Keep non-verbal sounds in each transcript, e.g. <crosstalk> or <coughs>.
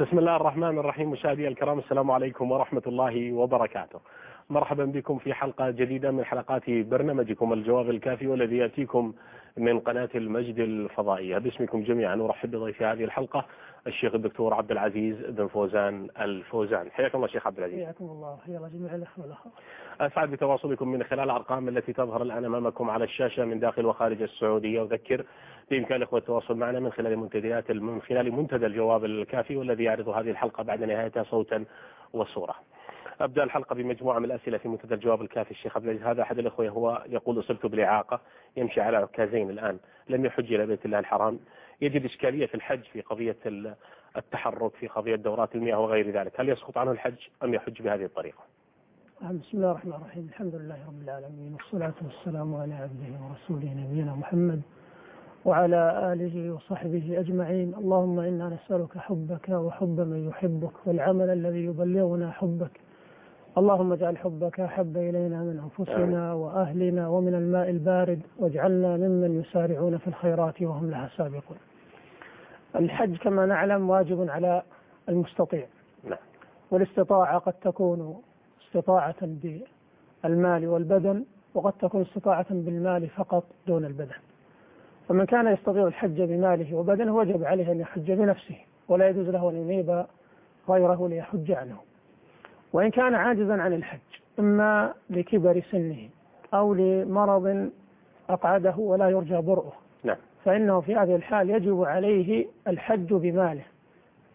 بسم الله الرحمن الرحيم مشاهدي الكرام السلام عليكم ورحمة الله وبركاته مرحبا بكم في حلقة جديدة من حلقات برنامجكم الجواب الكافي والذي يأتيكم من قناة المجد الفضائية. باسمكم جميعا أرحب بضيف هذه الحلقة الشيخ الدكتور عبد العزيز بن فوزان الفوزان. حياكم الله شيخ عبد العزيز. حياكم الله. حيا الله جميع الأخوة والأخوات. أسعد بتواصلكم من خلال الأرقام التي تظهر الآن أمامكم على الشاشة من داخل وخارج السعودية. أذكر بإمكان الإخوة التواصل معنا من خلال منتديات من خلال منتدى الجواب الكافي والذي يعرض هذه الحلقة بعد نهايتها صوتا وصورة. أبدأ الحلقة بمجموعة من الأسئلة في منتدى الجواب الكافي الشيخ عبد العزيز. هذا أحد الأخوة هو يقول أصبت بالإعاقة يمشي على عكازين الآن. لم يحج إلى بيت الله الحرام. يجد إشكالية في الحج في قضية التحرك في قضية دورات المياه وغير ذلك. هل يسقط عنه الحج أم يحج بهذه الطريقة؟ نعم، بسم الله الرحمن الرحيم. الحمد لله رب العالمين والصلاة والسلام على عبده ورسوله نبينا محمد وعلى آله وصحبه أجمعين. اللهم إنا نسألك حبك وحب من يحبك والعمل الذي يبلغنا حبك. اللهم اجعل حبك أحب إلينا من أنفسنا وأهلنا ومن الماء البارد واجعلنا ممن يسارعون في الخيرات وهم لها سابقون. الحج كما نعلم واجب على المستطيع. نعم. والاستطاعة قد تكون استطاعة بالمال والبدن وقد تكون استطاعة بالمال فقط دون البدن. فمن كان يستطيع الحج بماله وبدنه وجب عليه أن يحج بنفسه ولا يجوز له أن ينيب غيره ليحج عنه. وإن كان عاجزا عن الحج إما لكبر سنه أو لمرض أقعده ولا يرجى برؤه نعم. فإنه في هذه الحال يجب عليه الحج بماله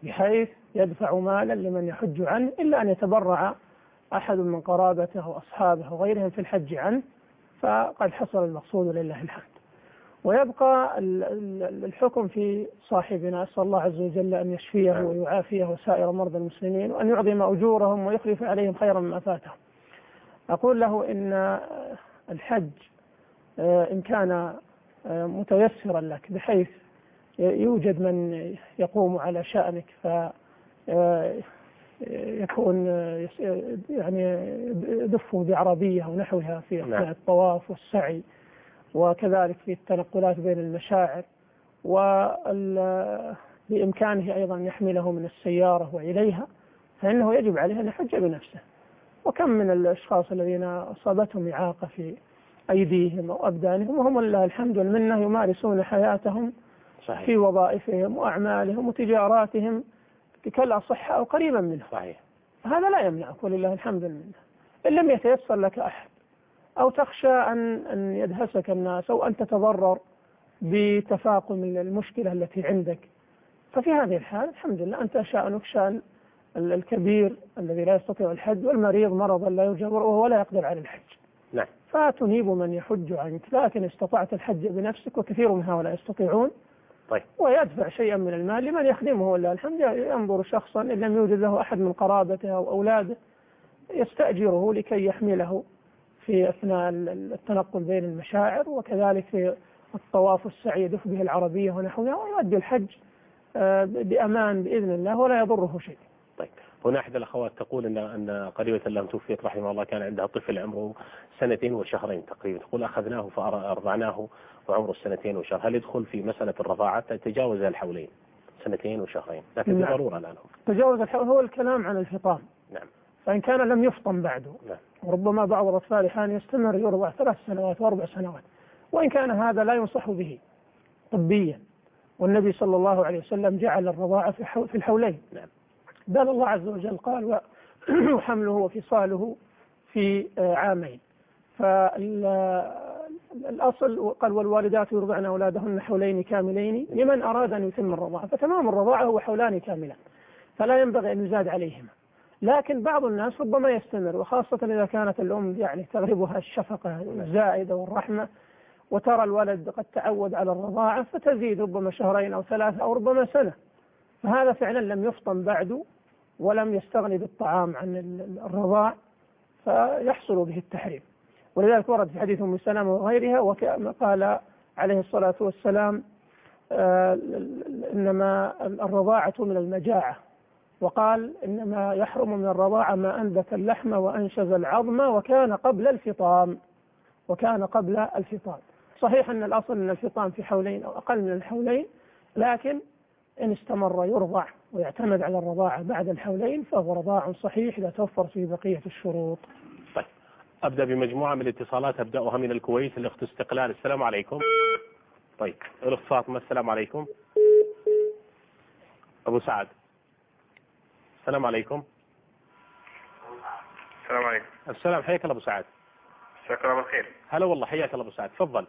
بحيث يدفع مالا لمن يحج عنه إلا أن يتبرع أحد من قرابته وأصحابه وغيرهم في الحج عنه فقد حصل المقصود لله الحمد ويبقى الحكم في صاحبنا أسأل الله عز وجل أن يشفيه ويعافيه وسائر مرضى المسلمين وأن يعظم أجورهم ويخلف عليهم خيرا مما فاتهم. أقول له إن الحج إن كان متيسرا لك بحيث يوجد من يقوم على شأنك ف يكون يعني دفه بعربية ونحوها في أثناء نعم. الطواف والسعي. وكذلك في التنقلات بين المشاعر وبإمكانه أيضا أن يحمله من السيارة وإليها فإنه يجب عليه أن يحج بنفسه. وكم من الأشخاص الذين أصابتهم إعاقة في أيديهم أو أبدانهم وهم لله الحمد والمنة يمارسون حياتهم صحيح. في وظائفهم وأعمالهم وتجاراتهم كالأصحاء أو قريبا منه صحيح. هذا لا يمنعك ولله الحمد والمنة. إن لم يتيسر لك أحد أو تخشى أن أن يدهسك الناس أو أن تتضرر بتفاقم المشكلة التي عندك. ففي هذه الحال الحمد لله أنت شأنك شأن الكبير الذي لا يستطيع الحج والمريض مرضا لا وهو لا يقدر على الحج. نعم. فتنيب من يحج عنك لكن استطعت الحج بنفسك وكثير من هؤلاء يستطيعون. طيب. ويدفع شيئا من المال لمن يخدمه ولله الحمد ينظر شخصا إن لم يوجد له أحد من قرابته أو أولاده يستأجره لكي يحمله. في أثناء التنقل بين المشاعر وكذلك في الطواف والسعي يدف به العربية ونحوها ويؤدي الحج آه، بأمان بإذن الله ولا يضره شيء. طيب. هنا احدى الأخوات تقول ان إن قريبة لها توفيت رحمه الله كان عندها طفل عمره سنتين وشهرين تقريبا. تقول أخذناه فأرضعناه وعمره سنتين وشهر. هل يدخل في مسألة الرضاعة؟ تجاوز الحولين سنتين وشهرين. لكن نعم. بضروره الآن. هو. تجاوز الحول هو الكلام عن الفطام نعم. فإن كان لم يفطم بعده. نعم. وربما بعض الأطفال أحيانا يستمر يرضع ثلاث سنوات وأربع سنوات وإن كان هذا لا ينصح به طبيا. والنبي صلى الله عليه وسلم جعل الرضاعة في حو- في الحولين. نعم. بل الله عز وجل قال وحمله <clears throat> وفصاله في آه، عامين. فالأصل قال والوالدات يرضعن أولادهن حولين كاملين لمن أراد أن يتم الرضاعة. فتمام الرضاعة هو حولان كاملان فلا ينبغي أن يزاد عليهما. لكن بعض الناس ربما يستمر وخاصة إذا كانت الأم يعني تغلبها الشفقة الزائدة والرحمة وترى الولد قد تعود على الرضاعة فتزيد ربما شهرين أو ثلاثة أو ربما سنة. فهذا فعلا لم يفطن بعد ولم يستغني بالطعام عن ال- الرضاع فيحصل به التحريم. ولذلك ورد في حديث أم سلمة وغيرها وكما قال عليه الصلاة والسلام آه، إنما الرضاعة من المجاعة. وقال إنما يحرم من الرضاعة ما أنبت اللحم وأنشز العظم وكان قبل الفطام وكان قبل الفطام. صحيح أن الأصل أن الفطام في حولين أو أقل من الحولين لكن إن استمر يرضع ويعتمد على الرضاعة بعد الحولين فهو رضاع صحيح إذا توفرت فيه بقية الشروط. طيب. أبدأ بمجموعة من الاتصالات أبدأها من الكويت الأخت استقلال. السلام عليكم. طيب. الأخت فاطمة السلام عليكم. أبو سعد. السلام عليكم. السلام عليكم. السلام حياك الله أبو سعد. مساك الله بالخير. هلا والله حياك الله أبو سعد. تفضل.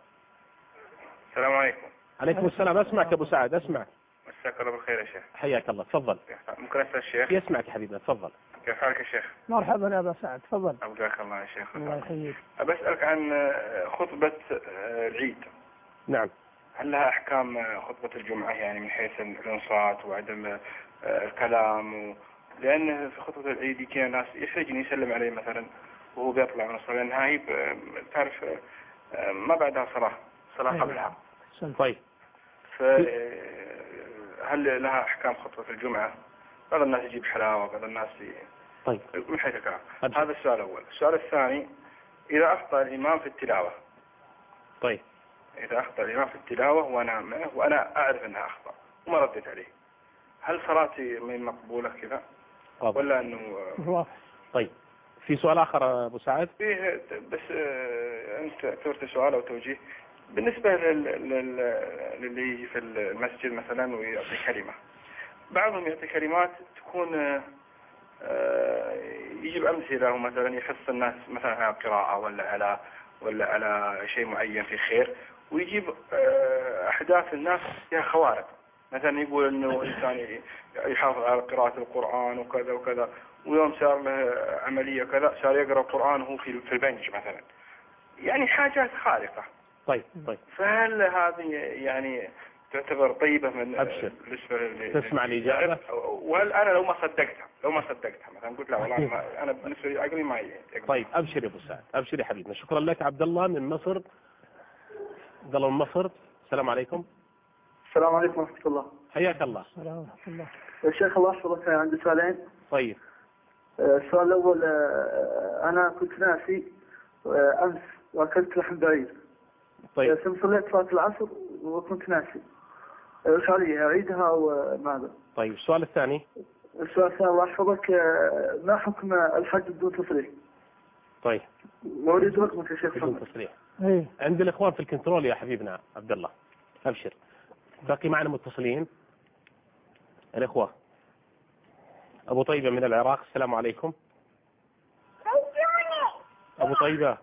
السلام عليكم. عليكم السلام. أسمعك أبو سعد أسمع مساك الله بالخير يا شيخ. حياك الله. تفضل. ممكن أسأل الشيخ؟ يسمعك يا حبيبنا تفضل. كيف حالك يا شيخ؟ مرحبا يا أبا سعد. تفضل. ابقاك الله يا شيخ. الله يحييك بسالك عن خطبة العيد. نعم. هل لها أحكام خطبة الجمعة؟ يعني من حيث الانصات وعدم الكلام و... لأن في خطبه العيد يجينا ناس يحرجني يسلم علي مثلا وهو بيطلع من الصلاة لأنها هي تعرف آه، ما بعدها صلاة صلاة أيوة. قبلها. طيب فهل لها أحكام خطبه الجمعة؟ بعض الناس يجيب حلاوة بعض الناس ي... طيب من حيث الكلام. هذا السؤال الأول السؤال الثاني إذا أخطأ الإمام في التلاوة طيب إذا أخطأ الإمام في التلاوة وأنا معه وأنا أعرف أنها أخطأ وما رديت عليه هل صلاتي من مقبولة كذا واضح. ولا واضح. طيب. في سؤال آخر أبو سعد؟ فيه بس آه، أنت اعتبرت سؤال أو توجيه. بالنسبة لل... لل... للي يجي في المسجد مثلا ويعطي كلمة. بعضهم يعطي كلمات تكون آه، آه، يجيب أمثلة ومثلا يحث الناس مثلا على قراءة ولا على ولا على شيء معين في خير ويجيب أحداث الناس فيها خوارق. مثلا يقول إنه إنسان يحافظ على قراءة القرآن وكذا وكذا ويوم صار له عملية كذا صار يقرأ القرآن وهو في في البنج مثلا. يعني حاجات خارقة. طيب طيب. فهل هذه يعني تعتبر طيبة من أبشر. بالنسبة تسمع الإجابة؟ وهل أنا لو ما صدقتها لو ما صدقتها مثلا قلت لا والله ما أنا بالنسبة لي عقلي ما يقبل. طيب أبشر يا أبو سعد. أبشر يا حبيبنا. شكرا لك. عبد الله من مصر. عبد الله من مصر. السلام عليكم. السلام عليكم ورحمة الله. حياك الله. السلام ورحمة الله. يا شيخ الله يحفظك عندي سؤالين. طيب. آه، السؤال الأول آه، أنا كنت ناسي آه، أمس وأكلت لحم بعير. طيب. ثم صليت صلاة العصر وكنت ناسي. وش علي؟ أعيدها وماذا؟ طيب السؤال الثاني. السؤال الثاني الله يحفظك ما حكم الحج بدون تصريح؟ طيب. وأريد رقمك يا شيخ بدون تصريح إيه. عند الإخوان في الكنترول يا حبيبنا عبد الله. أبشر. باقي معنا متصلين. الإخوة. أبو طيبة من العراق السلام عليكم. أبو طيبة.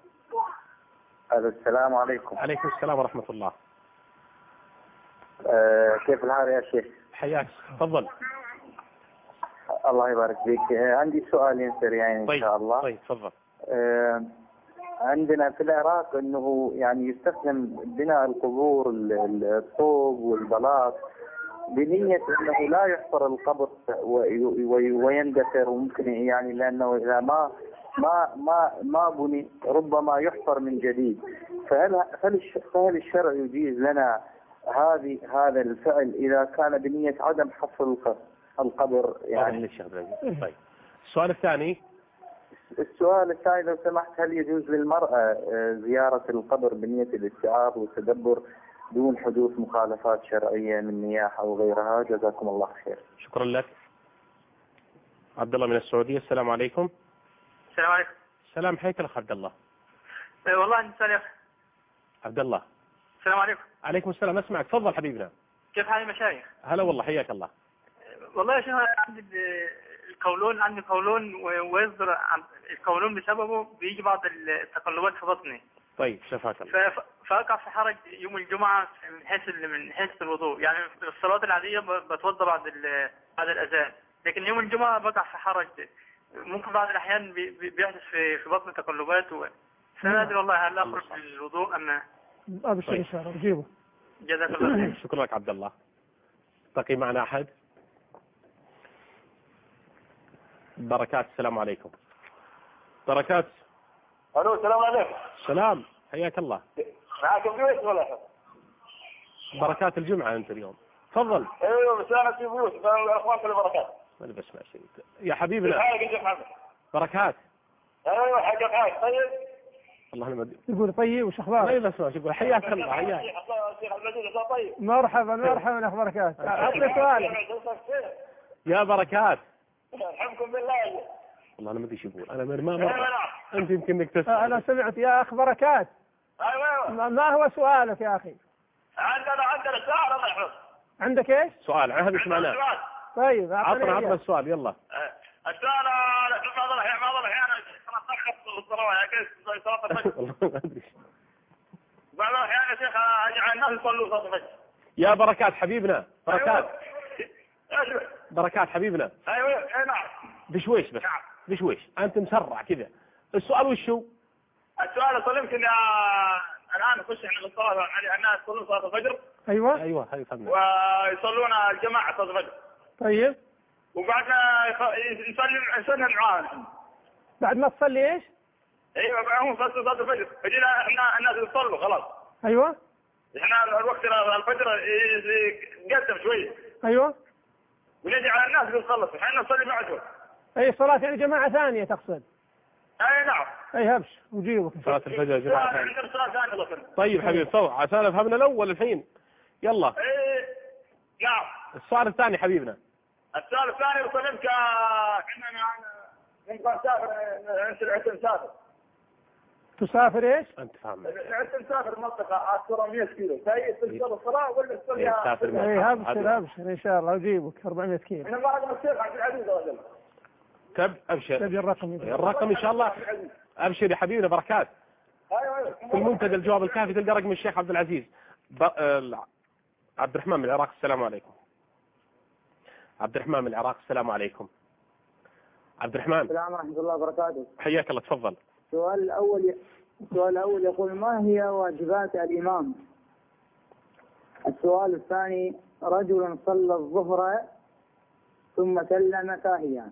السلام عليكم. عليكم السلام ورحمة الله. آه كيف الحال يا شيخ؟ حياك. تفضل. الله يبارك فيك. آه عندي سؤالين سريعين إن طيب شاء الله. طيب تفضل. آه عندنا في العراق إنه يعني يستخدم بناء القبور ال- ال- الطوب والبلاط بنية إنه لا يحفر القبر وي- وي- ويندثر وممكن يعني لأنه إذا ما ما ما ما بني ربما يحفر من جديد. فهل فهل الشرع يجيز لنا هذه هذا الفعل إذا كان بنية عدم حفر الق- القبر يعني؟ طيب. السؤال الثاني السؤال الثاني لو سمحت هل يجوز للمرأة آه، زيارة القبر بنية الاستيعاب والتدبر دون حدوث مخالفات شرعية من نياحة أو غيرها؟ جزاكم الله خير. شكرا لك. عبد الله من السعودية السلام عليكم. السلام عليكم. سلام حياك الاخ عبد الله. أه، والله سؤال يا عبد الله. السلام عليكم. عليكم السلام اسمعك تفضل حبيبنا. كيف حال المشايخ؟ هلا والله حياك الله. والله يا شيخ عندي القولون عندي قولون ويصدر القولون بسببه بيجي بعض التقلبات في بطني. طيب شفاك الله. ف- فأقع في حرج يوم الجمعة من حيث من حيث الوضوء. يعني في الصلاة العادية ب- بتوضى بعد بعد الأذان. لكن يوم الجمعة بقع في حرج. ممكن بعض الأحيان بي- بي- بيحدث في في بطني تقلبات و... فلا أدري والله هل أخرج للوضوء أم أبشر إن شاء الله أجيبه. جزاك الله خير. شكرا لك عبد الله. بقي معنا أحد؟ بركات السلام عليكم. بركات. ألو السلام عليكم. سلام. حياك الله. معكم بيوت ولا بركات الجمعة أنت اليوم. تفضل. أيوه بس أنا في بيوت أنا الاخوان في البركات. أنا بسمع شيء يا حبيبنا. حالك يا محمد بركات. أيوه حاجة حاجة طيب؟ والله أنا ما أدري. يقول طيب وش أخبارك؟ يبغى اسمع يقول حياك الله حياك. مرحبا مرحبا اخ بركات أعطني سؤالك يا بركات. الحمكم بالله. والله أنا ما أدري إيش يقول. أنا ما ما أنت يمكن إنك تسمع. أنا سمعت يا اخ بركات. أيوه. ما ما هو سؤالك يا أخي؟ عندنا عندنا سؤال الله يحفظ عندك إيش؟ سؤال هذا سمعناه سؤال. طيب عطنا عطنا. السؤال يلا. السؤال في بعض الاحيان بعض الاحيان أنا اتاخر الصلاه يا كيف صلاه الفجر. <laughs> والله ما أدري. بعض الاحيان يا شيخ اجعل الناس يصلوا صلاه الفجر. يا بركات حبيبنا بركات. أيوه. <laughs> بركات حبيبنا. أيوه أي نعم. بشويش بس. نعم. بشويش. أنت مسرع كذا. السؤال وش هو؟ السؤال أصلا يمكن آه، الآن نخش إحنا بالصلاة يعني الناس يصلون صلاة الفجر. أيوه. أيوه هذه فهمنا. ويصلون الجماعة صلاة الفجر. طيب. وبعدنا نسلم نسلم معاهم بعد ما تصلي إيش؟ أيوه معهم صلاه صلاة الفجر. فجينا إحنا الناس يصلوا خلاص. أيوه. إحنا الوقت الفجر يقدم شوي. أيوه. ونجي على الناس بنخلص إحنا نصلي معهم أي صلاة يعني جماعة ثانية تقصد؟ أي نعم. أي هبش وجيبك صلاة الفجر يا جماعة. ثانية. عندنا الله يسلمك. طيب حبيبي تفضل. عشان فهمنا الأول الحين. يلا. إيه نعم. السؤال الثاني حبيبنا. السؤال الثاني وصلت إحنا نبغى نسافر نسافر نسافر تسافر إيش؟ أنت فاهمنا نسافر نسافر منطقة أكثر من 100 كيلو. فهي تصلي الصلاة ولا إيه، تسافر. اي عدل. هبشر هبشر إن شاء الله أجيبك 400 كيلو. من بعد ما الشيخ عبد العزيز تب أبشر. تبي الرقم. الرقم إن شاء الله. أبشر يا حبيبنا بركات. أيوه أيوه. في المنتدى الجواب الكافي تلقى رقم الشيخ عبد العزيز. ب... عبد الرحمن من العراق السلام عليكم. عبد الرحمن من العراق السلام عليكم. عبد الرحمن. السلام ورحمة الله وبركاته. حياك الله تفضل. السؤال الأول السؤال الأول يقول ما هي واجبات الإمام؟ السؤال الثاني رجل صلى الظهر ثم سلم ساهيا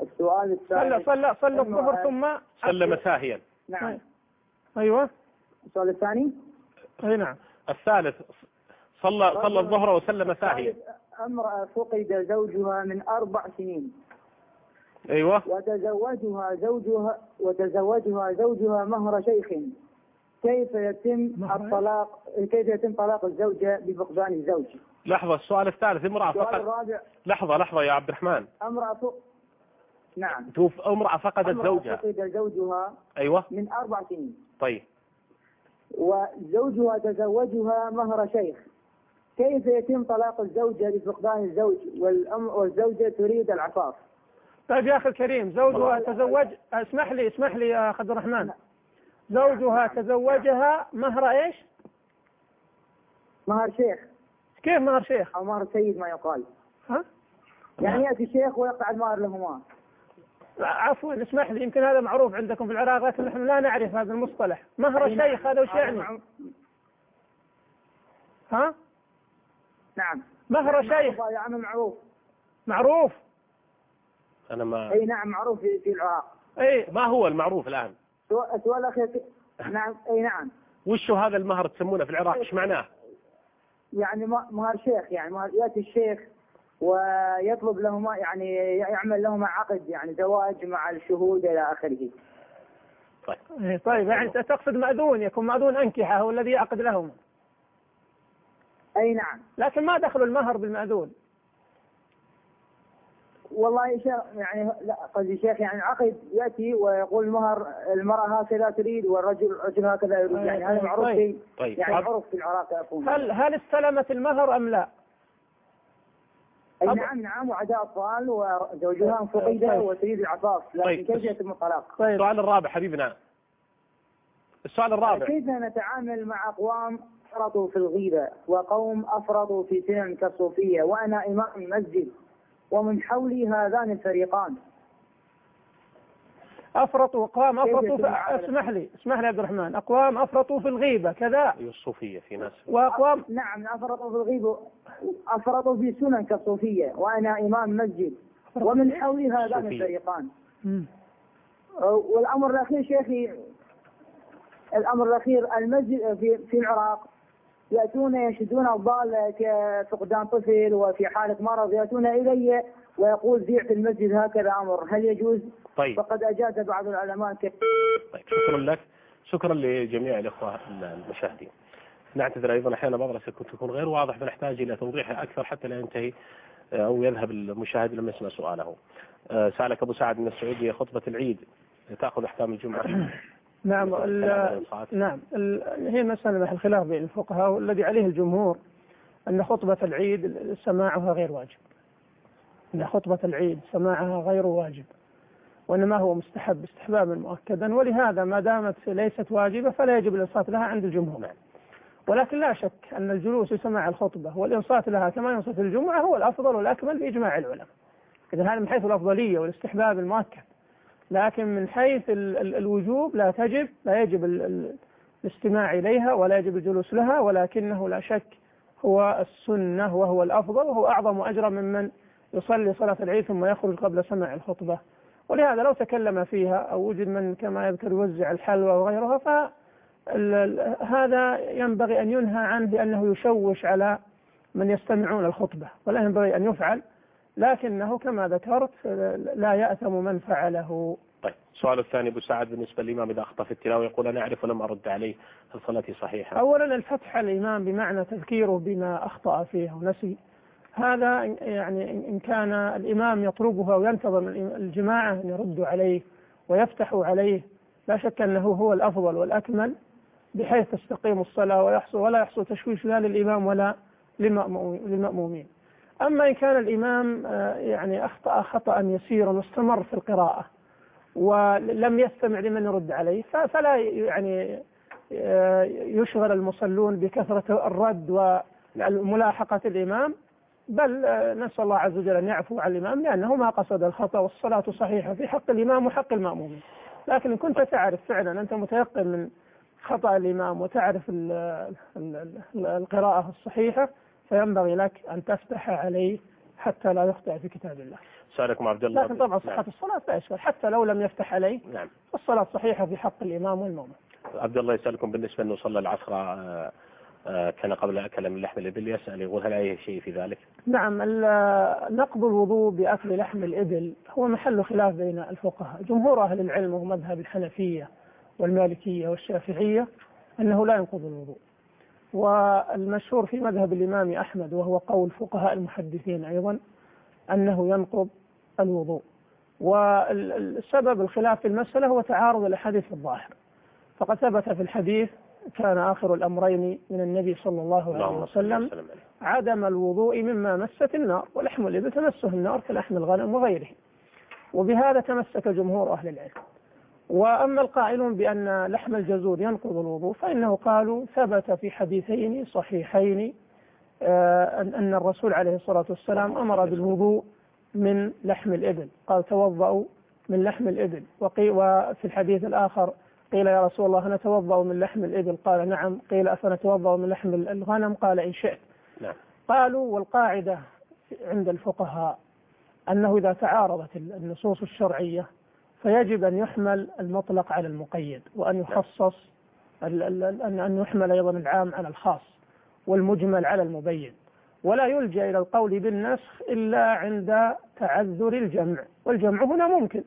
السؤال صلى الثالث صلى صلى الظهر ثم سلم ساهيا نعم. أيوه. السؤال الثاني؟ أي نعم. الثالث صلى صلى الظهر وسلم ساهيا أمرأة فقد زوجها من أربع سنين. أيوه. وتزوجها زوجها وتزوجها زوجها مهر شيخ. كيف يتم؟ الطلاق كيف يتم طلاق الزوجة بفقدان الزوج؟ لحظة السؤال الثالث امرأة فقد الرابع. لحظة لحظة يا عبد الرحمن. امرأة فق... نعم. توف امرأة فقدت امرأة زوجها. فقد زوجها أيوه. من أربع سنين. طيب. وزوجها تزوجها مهر شيخ. كيف يتم طلاق الزوجة بفقدان الزوج؟ والأم والزوجة تريد العفاف؟ طيب يا أخي الكريم زوجها تزوج اسمح لي اسمح لي يا اخ عبد الرحمن. زوجها تزوجها مهر إيش؟ مهر شيخ. كيف مهر شيخ؟ أو مهر سيد ما يقال. ها؟ يعني يأتي الشيخ ويقع المهر لهما عفوا اسمح لي يمكن هذا معروف عندكم في العراق لكن نحن لا نعرف هذا المصطلح. مهر الشيخ هذا وش يعني؟ ها؟ نعم. مهر شيخ. هذا عمل معروف. معروف. أنا ما أي نعم معروف في, في العراق. اي ما هو المعروف الآن؟ السؤال السؤال الاخير نعم أي نعم. وش هو هذا المهر تسمونه في العراق؟ إيش معناه؟ يعني مهر شيخ يعني مهر يأتي الشيخ ويطلب لهما يعني يعمل لهما عقد يعني زواج مع الشهود إلى آخره. إيه، طيب يعني أنت تقصد مأذون يكون مأذون أنكحة هو الذي يعقد لهم. أي نعم. لكن ما دخل المهر بالمأذون. والله يا شيخ يعني لا قصدي شيخ يعني عقد يأتي ويقول مهر المرأة هكذا تريد والرجل الرجل هكذا يريد يعني هذا معروف طيب. في طيب يعني معروف في العراق يكون هل هل استلمت المهر أم لا؟ أي أب- نعم نعم وعداء اطفال وزوجها طيب. فقد وتريد العفاف لكن طيب. كيف يتم الطلاق؟ طيب السؤال الرابع حبيبنا السؤال الرابع كيف نتعامل مع أقوام أفرطوا في الغيبة وقوم أفرطوا في سنن كالصوفية وأنا إمام مسجد ومن حولي هذان الفريقان. أفرطوا أقوام أفرطوا في... اسمح لي اسمح لي يا عبد الرحمن. أقوام أفرطوا في الغيبة كذا. الصوفية في ناس. وأقوام نعم أفرطوا في الغيبة. أفرطوا في سنن كالصوفية وأنا إمام مسجد. ومن حولي هذان. الفريقان. مم. والأمر الأخير شيخي الأمر الأخير المسجد في في العراق. يأتون يشدون الضال كفقدان طفل وفي حالة مرض يأتون إلي ويقول بيع في المسجد هكذا أمر. هل يجوز؟ طيب. فقد أجاز بعض العلماء ك- طيب شكرا لك. شكرا لجميع الإخوة المشاهدين. نعتذر أيضا أحيانا بعض الأسئلة تكون غير واضح فنحتاج إلى توضيحها أكثر حتى لا ينتهي أو يذهب المشاهد لم يسمع سؤاله. آه، سألك أبو سعد من السعودية خطبة العيد تأخذ أحكام الجمعة. نعم نعم هي مسألة محل خلاف بين الفقهاء والذي عليه الجمهور أن خطبة العيد سماعها غير واجب. أن خطبة العيد سماعها غير واجب وإنما هو مستحب استحبابا مؤكدا. ولهذا ما دامت ليست واجبة فلا يجب الإنصات لها عند الجمهور. نعم. ولكن لا شك أن الجلوس لسماع الخطبة والإنصات لها كما ينصت الجمعة هو الأفضل والأكمل بإجماع العلماء. إذا هذا من حيث الأفضلية والاستحباب المؤكد. لكن من حيث ال- ال- الوجوب لا تجب لا يجب ال- ال- الاستماع إليها ولا يجب الجلوس لها ولكنه لا شك هو السنة وهو الأفضل وهو أعظم أجرا ممن يصلي صلاة العيد ثم يخرج قبل سماع الخطبة. ولهذا لو تكلم فيها أو وجد من كما يذكر يوزع الحلوى وغيرها ف ال- ال- هذا ينبغي أن ينهى عنه لأنه يشوش على من يستمعون الخطبة ولا ينبغي أن يفعل لكنه كما ذكرت لا يأثم من فعله. طيب السؤال الثاني أبو سعد بالنسبة للإمام إذا أخطأ في التلاوة يقول أنا أعرف ولم أرد عليه هل صلاتي صحيحة؟ أولا الفتح الإمام بمعنى تذكيره بما أخطأ فيه أو نسي هذا يعني إن- كان الإمام يطلبها وينتظر الجماعة أن يردوا عليه ويفتحوا عليه لا شك أنه هو الأفضل والأكمل بحيث تستقيم الصلاة ويحصل ولا يحصل تشويش لا للإمام ولا للمأمو- للمأمومين. أما إن كان الإمام آه، يعني أخطأ خطأ يسيرا واستمر في القراءة ولم يستمع لمن يرد عليه فلا يعني آه، يشغل المصلون بكثرة الرد وملاحقة الإمام بل آه، نسأل الله عز وجل أن يعفو عن الإمام لأنه ما قصد الخطأ والصلاة صحيحة في حق الإمام وحق المأمومين لكن إن كنت تعرف فعلا أنت متيقن من خطأ الإمام وتعرف ال ال ال القراءة الصحيحة فينبغي لك أن تفتح عليه حتى لا يخطئ في كتاب الله. سؤالكم عبد الله. لكن طبعا صحة الصلاة لا إشكال حتى لو لم يفتح عليه نعم. الصلاة صحيحة في حق الإمام والمأموم عبد الله يسألكم بالنسبة أنه صلى العصر آه، آه، كان قبل أكل من لحم الإبل يسأل يقول هل عليه شيء في ذلك؟ نعم نقض الوضوء بأكل لحم الإبل هو محل خلاف بين الفقهاء. جمهور أهل العلم ومذهب الحنفية والمالكية والشافعية أنه لا ينقض الوضوء. والمشهور في مذهب الإمام أحمد وهو قول فقهاء المحدثين أيضا أنه ينقض الوضوء. والسبب الخلاف في المسألة هو تعارض الأحاديث الظاهر. فقد ثبت في الحديث كان آخر الأمرين من النبي صلى الله عليه وسلم عدم الوضوء مما مست النار ولحم الإبل تمسه النار كلحم الغنم وغيره. وبهذا تمسك جمهور أهل العلم. وأما القائلون بأن لحم الجزور ينقض الوضوء فإنه قالوا ثبت في حديثين صحيحين آه، أن الرسول عليه الصلاة والسلام أمر بالوضوء من لحم الإبل قال توضأوا من لحم الإبل. وفي الحديث الآخر قيل يا رسول الله نتوضأ من لحم الإبل؟ قال نعم. قيل أفنتوضأ من لحم الغنم؟ قال إن شئت. نعم. قالوا والقاعدة عند الفقهاء أنه إذا تعارضت النصوص الشرعية فيجب أن يحمل المطلق على المقيد وأن يخصص أن يحمل أيضا العام على الخاص والمجمل على المبين. ولا يلجأ إلى القول بالنسخ إلا عند تعذر الجمع. والجمع هنا ممكن.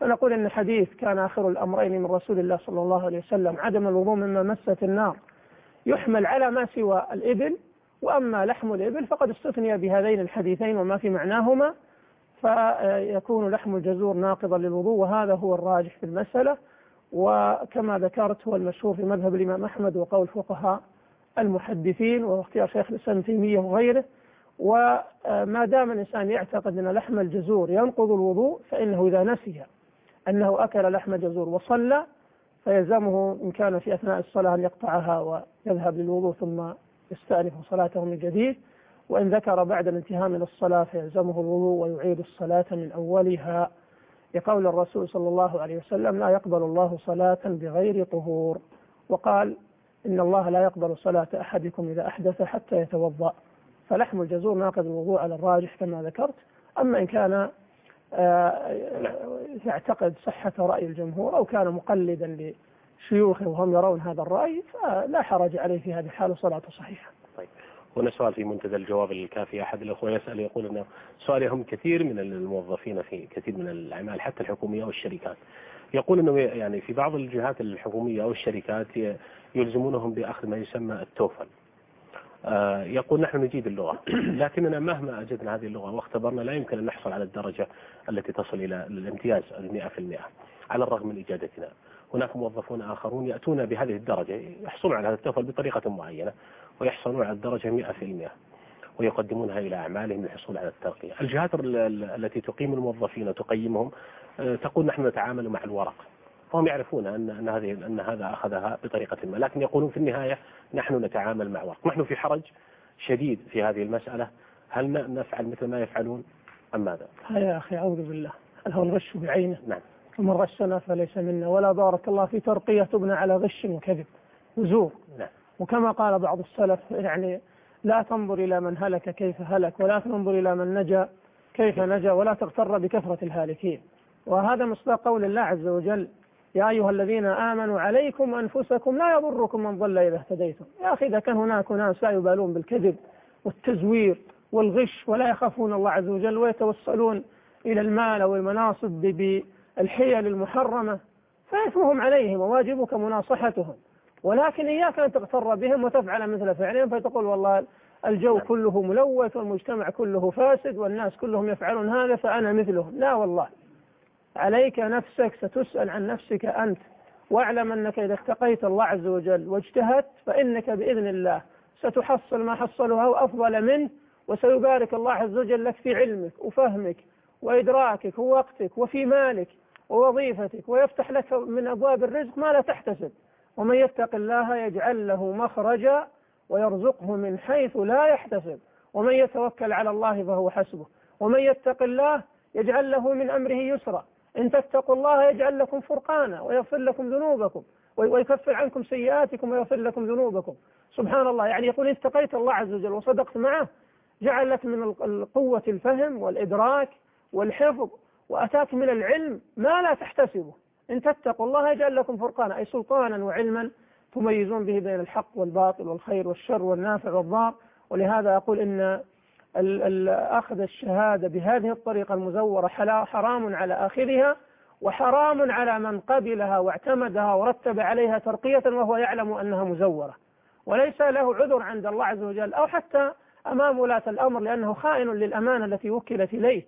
فنقول أن حديث كان آخر الأمرين من رسول الله صلى الله عليه وسلم عدم الوضوء مما مست النار. يحمل على ما سوى الإبل وأما لحم الإبل فقد استثني بهذين الحديثين وما في معناهما. فيكون لحم الجزور ناقضا للوضوء وهذا هو الراجح في المسألة. وكما ذكرت هو المشهور في مذهب الإمام أحمد وقول فقهاء المحدثين واختيار شيخ الإسلام تيمية وغيره. وما دام الإنسان يعتقد أن لحم الجزور ينقض الوضوء فإنه إذا نسي أنه أكل لحم جزور وصلى فيلزمه إن كان في أثناء الصلاة أن يقطعها ويذهب للوضوء ثم يستأنف صلاته من جديد. وإن ذكر بعد الانتهاء من الصلاة فيلزمه الوضوء ويعيد الصلاة من أولها. لقول الرسول صلى الله عليه وسلم لا يقبل الله صلاة بغير طهور. وقال إن الله لا يقبل صلاة أحدكم إذا أحدث حتى يتوضأ. فلحم الجزور ناقض الوضوء على الراجح كما ذكرت. أما إن كان آه، يعتقد صحة رأي الجمهور أو كان مقلدا لشيوخه وهم يرون هذا الرأي فلا حرج عليه في هذه الحالة. صلاته صحيحة. هنا سؤال في منتدى الجواب الكافي أحد الأخوة يسأل يقول أنه سؤال يهم كثير من الموظفين في كثير من الأعمال حتى الحكومية والشركات يقول إنه يعني في بعض الجهات الحكومية أو الشركات يلزمونهم بأخذ ما يسمى التوفل. آه، يقول نحن نجيد اللغة <clears throat> لكننا مهما أجدنا هذه اللغة واختبرنا لا يمكن أن نحصل على الدرجة التي تصل إلى الامتياز ال 100% على الرغم من اجادتنا. هناك موظفون آخرون يأتون بهذه الدرجة يحصلون على هذا التوفل بطريقة معينة ويحصلون على الدرجة 100% ويقدمونها إلى أعمالهم للحصول على الترقية. الجهات التي تقيم الموظفين وتقيمهم آه، تقول نحن نتعامل مع الورق. فهم يعرفون ان أن هذه أن هذا أخذها بطريقة ما، لكن يقولون في النهاية نحن نتعامل مع ورق، نحن في حرج شديد في هذه المسألة، هل نفعل مثل ما يفعلون أم ماذا؟ يا أخي أعوذ بالله، هو الغش بعينه. نعم. ومن غشنا فليس منا ولا بارك الله في ترقية تبنى على غش وكذب وزور. نعم. وكما قال بعض السلف يعني لا تنظر إلى من هلك كيف هلك ولا تنظر إلى من نجا كيف نجا ولا تغتر بكثرة الهالكين. وهذا مصداق قول الله عز وجل يا أيها الذين آمنوا عليكم أنفسكم لا يضركم من ضل إذا اهتديتم. يا أخي إذا كان هناك ناس لا يبالون بالكذب والتزوير والغش ولا يخافون الله عز وجل ويتوصلون إلى المال أو المناصب بالحيل المحرمة فإثمهم عليهم وواجبك مناصحتهم. ولكن إياك أن تغتر بهم وتفعل مثل فعلهم فتقول والله الجو نعم. كله ملوث والمجتمع كله فاسد والناس كلهم يفعلون هذا فأنا مثلهم. لا والله. عليك نفسك ستسأل عن نفسك أنت. واعلم أنك إذا اتقيت الله عز وجل واجتهدت فإنك بإذن الله ستحصل ما حصله أفضل منه وسيبارك الله عز وجل لك في علمك وفهمك وإدراكك ووقتك وفي مالك ووظيفتك ويفتح لك من أبواب الرزق ما لا تحتسب. ومن يتق الله يجعل له مخرجا ويرزقه من حيث لا يحتسب. ومن يتوكل على الله فهو حسبه. ومن يتق الله يجعل له من أمره يسرا. إن تتقوا الله يجعل لكم فرقانا ويغفر لكم ذنوبكم ويكفر عنكم سيئاتكم ويغفر لكم ذنوبكم. سبحان الله. يعني يقول اتقيت الله عز وجل وصدقت معه جعل لك من قوة الفهم والإدراك والحفظ وأتاك من العلم ما لا تحتسبه. إن تتقوا الله يجعل لكم فرقانا أي سلطانا وعلما تميزون به بين الحق والباطل والخير والشر والنافع والضار. ولهذا أقول إن أخذ الشهادة بهذه الطريقة المزورة حرام على آخذها وحرام على من قبلها واعتمدها ورتب عليها ترقية وهو يعلم أنها مزورة. وليس له عذر عند الله عز وجل أو حتى أمام ولاة الأمر لأنه خائن للأمانة التي وكلت إليه.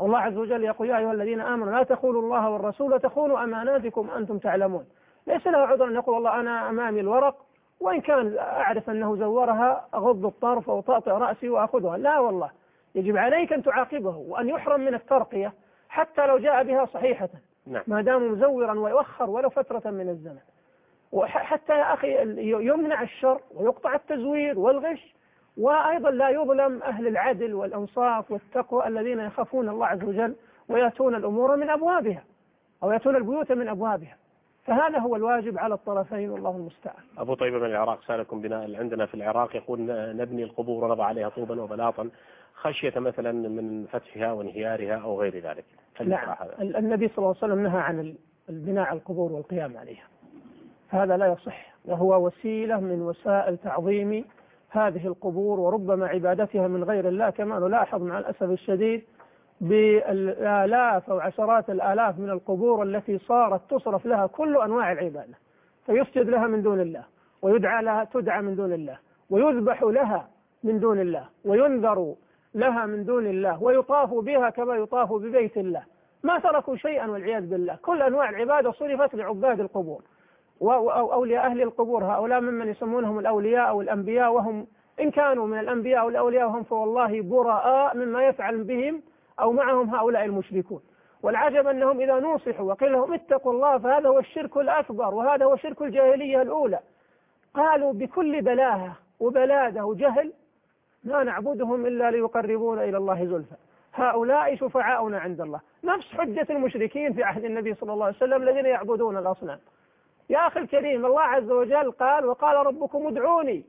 الله عز وجل يقول يا أيها الذين آمنوا لا تخونوا الله والرسول وتخونوا أماناتكم أنتم تعلمون. ليس له عذر أن يقول والله أنا أمامي الورق وإن كان أعرف أنه زورها أغض الطرف أو طأطئ رأسي وأخذها. لا والله. يجب عليك أن تعاقبه وأن يحرم من الترقية حتى لو جاء بها صحيحة. نعم. ما دام مزورا ويؤخر ولو فترة من الزمن. وحتى يا أخي يمنع الشر ويقطع التزوير والغش. وأيضا لا يظلم أهل العدل والأنصاف والتقوى الذين يخافون الله عز وجل ويأتون الأمور من أبوابها أو يأتون البيوت من أبوابها فهذا هو الواجب على الطرفين والله المستعان. أبو طيبه من العراق سألكم بناء عندنا في العراق يقول نبني القبور ونضع عليها طوبا وبلاطا خشية مثلا من فتحها وانهيارها أو غير ذلك. نعم النبي صلى الله عليه وسلم نهى عن البناء على القبور والقيام عليها. هذا لا يصح وهو وسيلة من وسائل تعظيم هذه القبور وربما عبادتها من غير الله كما نلاحظ مع الأسف الشديد بالآلاف أو عشرات الآلاف من القبور التي صارت تصرف لها كل أنواع العبادة فيسجد لها من دون الله ويدعى لها تدعى من دون الله ويذبح لها من دون الله وينذر لها من دون الله ويطاف بها كما يطاف ببيت الله. ما تركوا شيئا والعياذ بالله كل أنواع العبادة صرفت لعباد القبور. وأولياء أهل القبور. هؤلاء ممن يسمونهم الأولياء أو الأنبياء وهم إن كانوا من الأنبياء أو الأولياء وهم فوالله براء مما يفعل بهم أو معهم هؤلاء المشركون. والعجب أنهم إذا نوصحوا وقيل لهم اتقوا الله فهذا هو الشرك الأكبر وهذا هو شرك الجاهلية الأولى. قالوا بكل بلاهة وبلادة وجهل ما نعبدهم إلا ليقربونا إلى الله زلفى. هؤلاء شفعاؤنا عند الله. نفس حجة المشركين في عهد النبي صلى الله عليه وسلم الذين يعبدون الأصنام. يا أخي الكريم الله عز وجل قال وقال ربكم ادعوني.